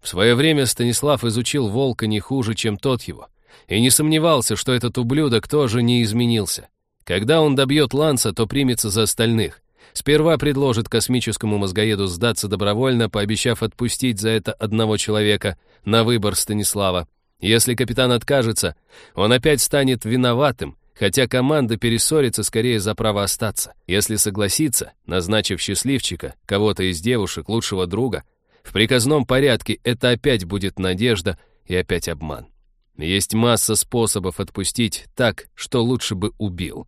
В свое время Станислав изучил волка не хуже, чем тот его, и не сомневался, что этот ублюдок тоже не изменился. Когда он добьет Ланса, то примется за остальных. Сперва предложит космическому мозгоеду сдаться добровольно, пообещав отпустить за это одного человека на выбор Станислава. Если капитан откажется, он опять станет виноватым, хотя команда перессорится скорее за право остаться. Если согласится, назначив счастливчика, кого-то из девушек, лучшего друга, в приказном порядке это опять будет надежда и опять обман. Есть масса способов отпустить так, что лучше бы убил.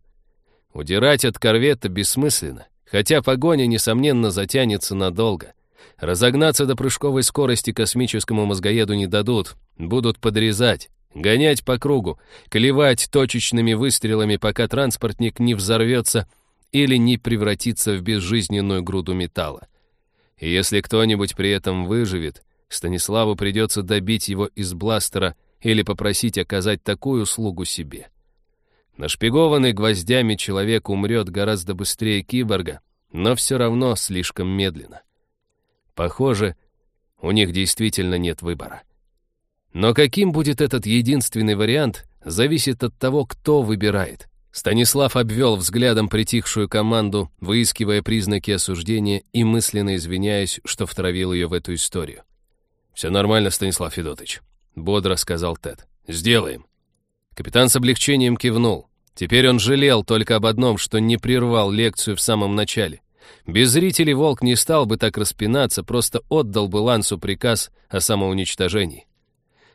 Удирать от корвета бессмысленно, хотя погоня, несомненно, затянется надолго. Разогнаться до прыжковой скорости космическому мозгоеду не дадут, будут подрезать, гонять по кругу, клевать точечными выстрелами, пока транспортник не взорвется или не превратится в безжизненную груду металла. И если кто-нибудь при этом выживет, Станиславу придется добить его из бластера или попросить оказать такую услугу себе. Нашпигованный гвоздями человек умрет гораздо быстрее киборга, но все равно слишком медленно. Похоже, у них действительно нет выбора. Но каким будет этот единственный вариант, зависит от того, кто выбирает. Станислав обвел взглядом притихшую команду, выискивая признаки осуждения и мысленно извиняясь, что втравил ее в эту историю. «Все нормально, Станислав Федотович», — бодро сказал Тед. «Сделаем». Капитан с облегчением кивнул. Теперь он жалел только об одном, что не прервал лекцию в самом начале. Без зрителей Волк не стал бы так распинаться, просто отдал бы Лансу приказ о самоуничтожении.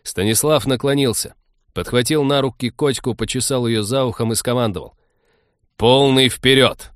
Станислав наклонился, подхватил на руки котьку, почесал ее за ухом и скомандовал. «Полный вперед!»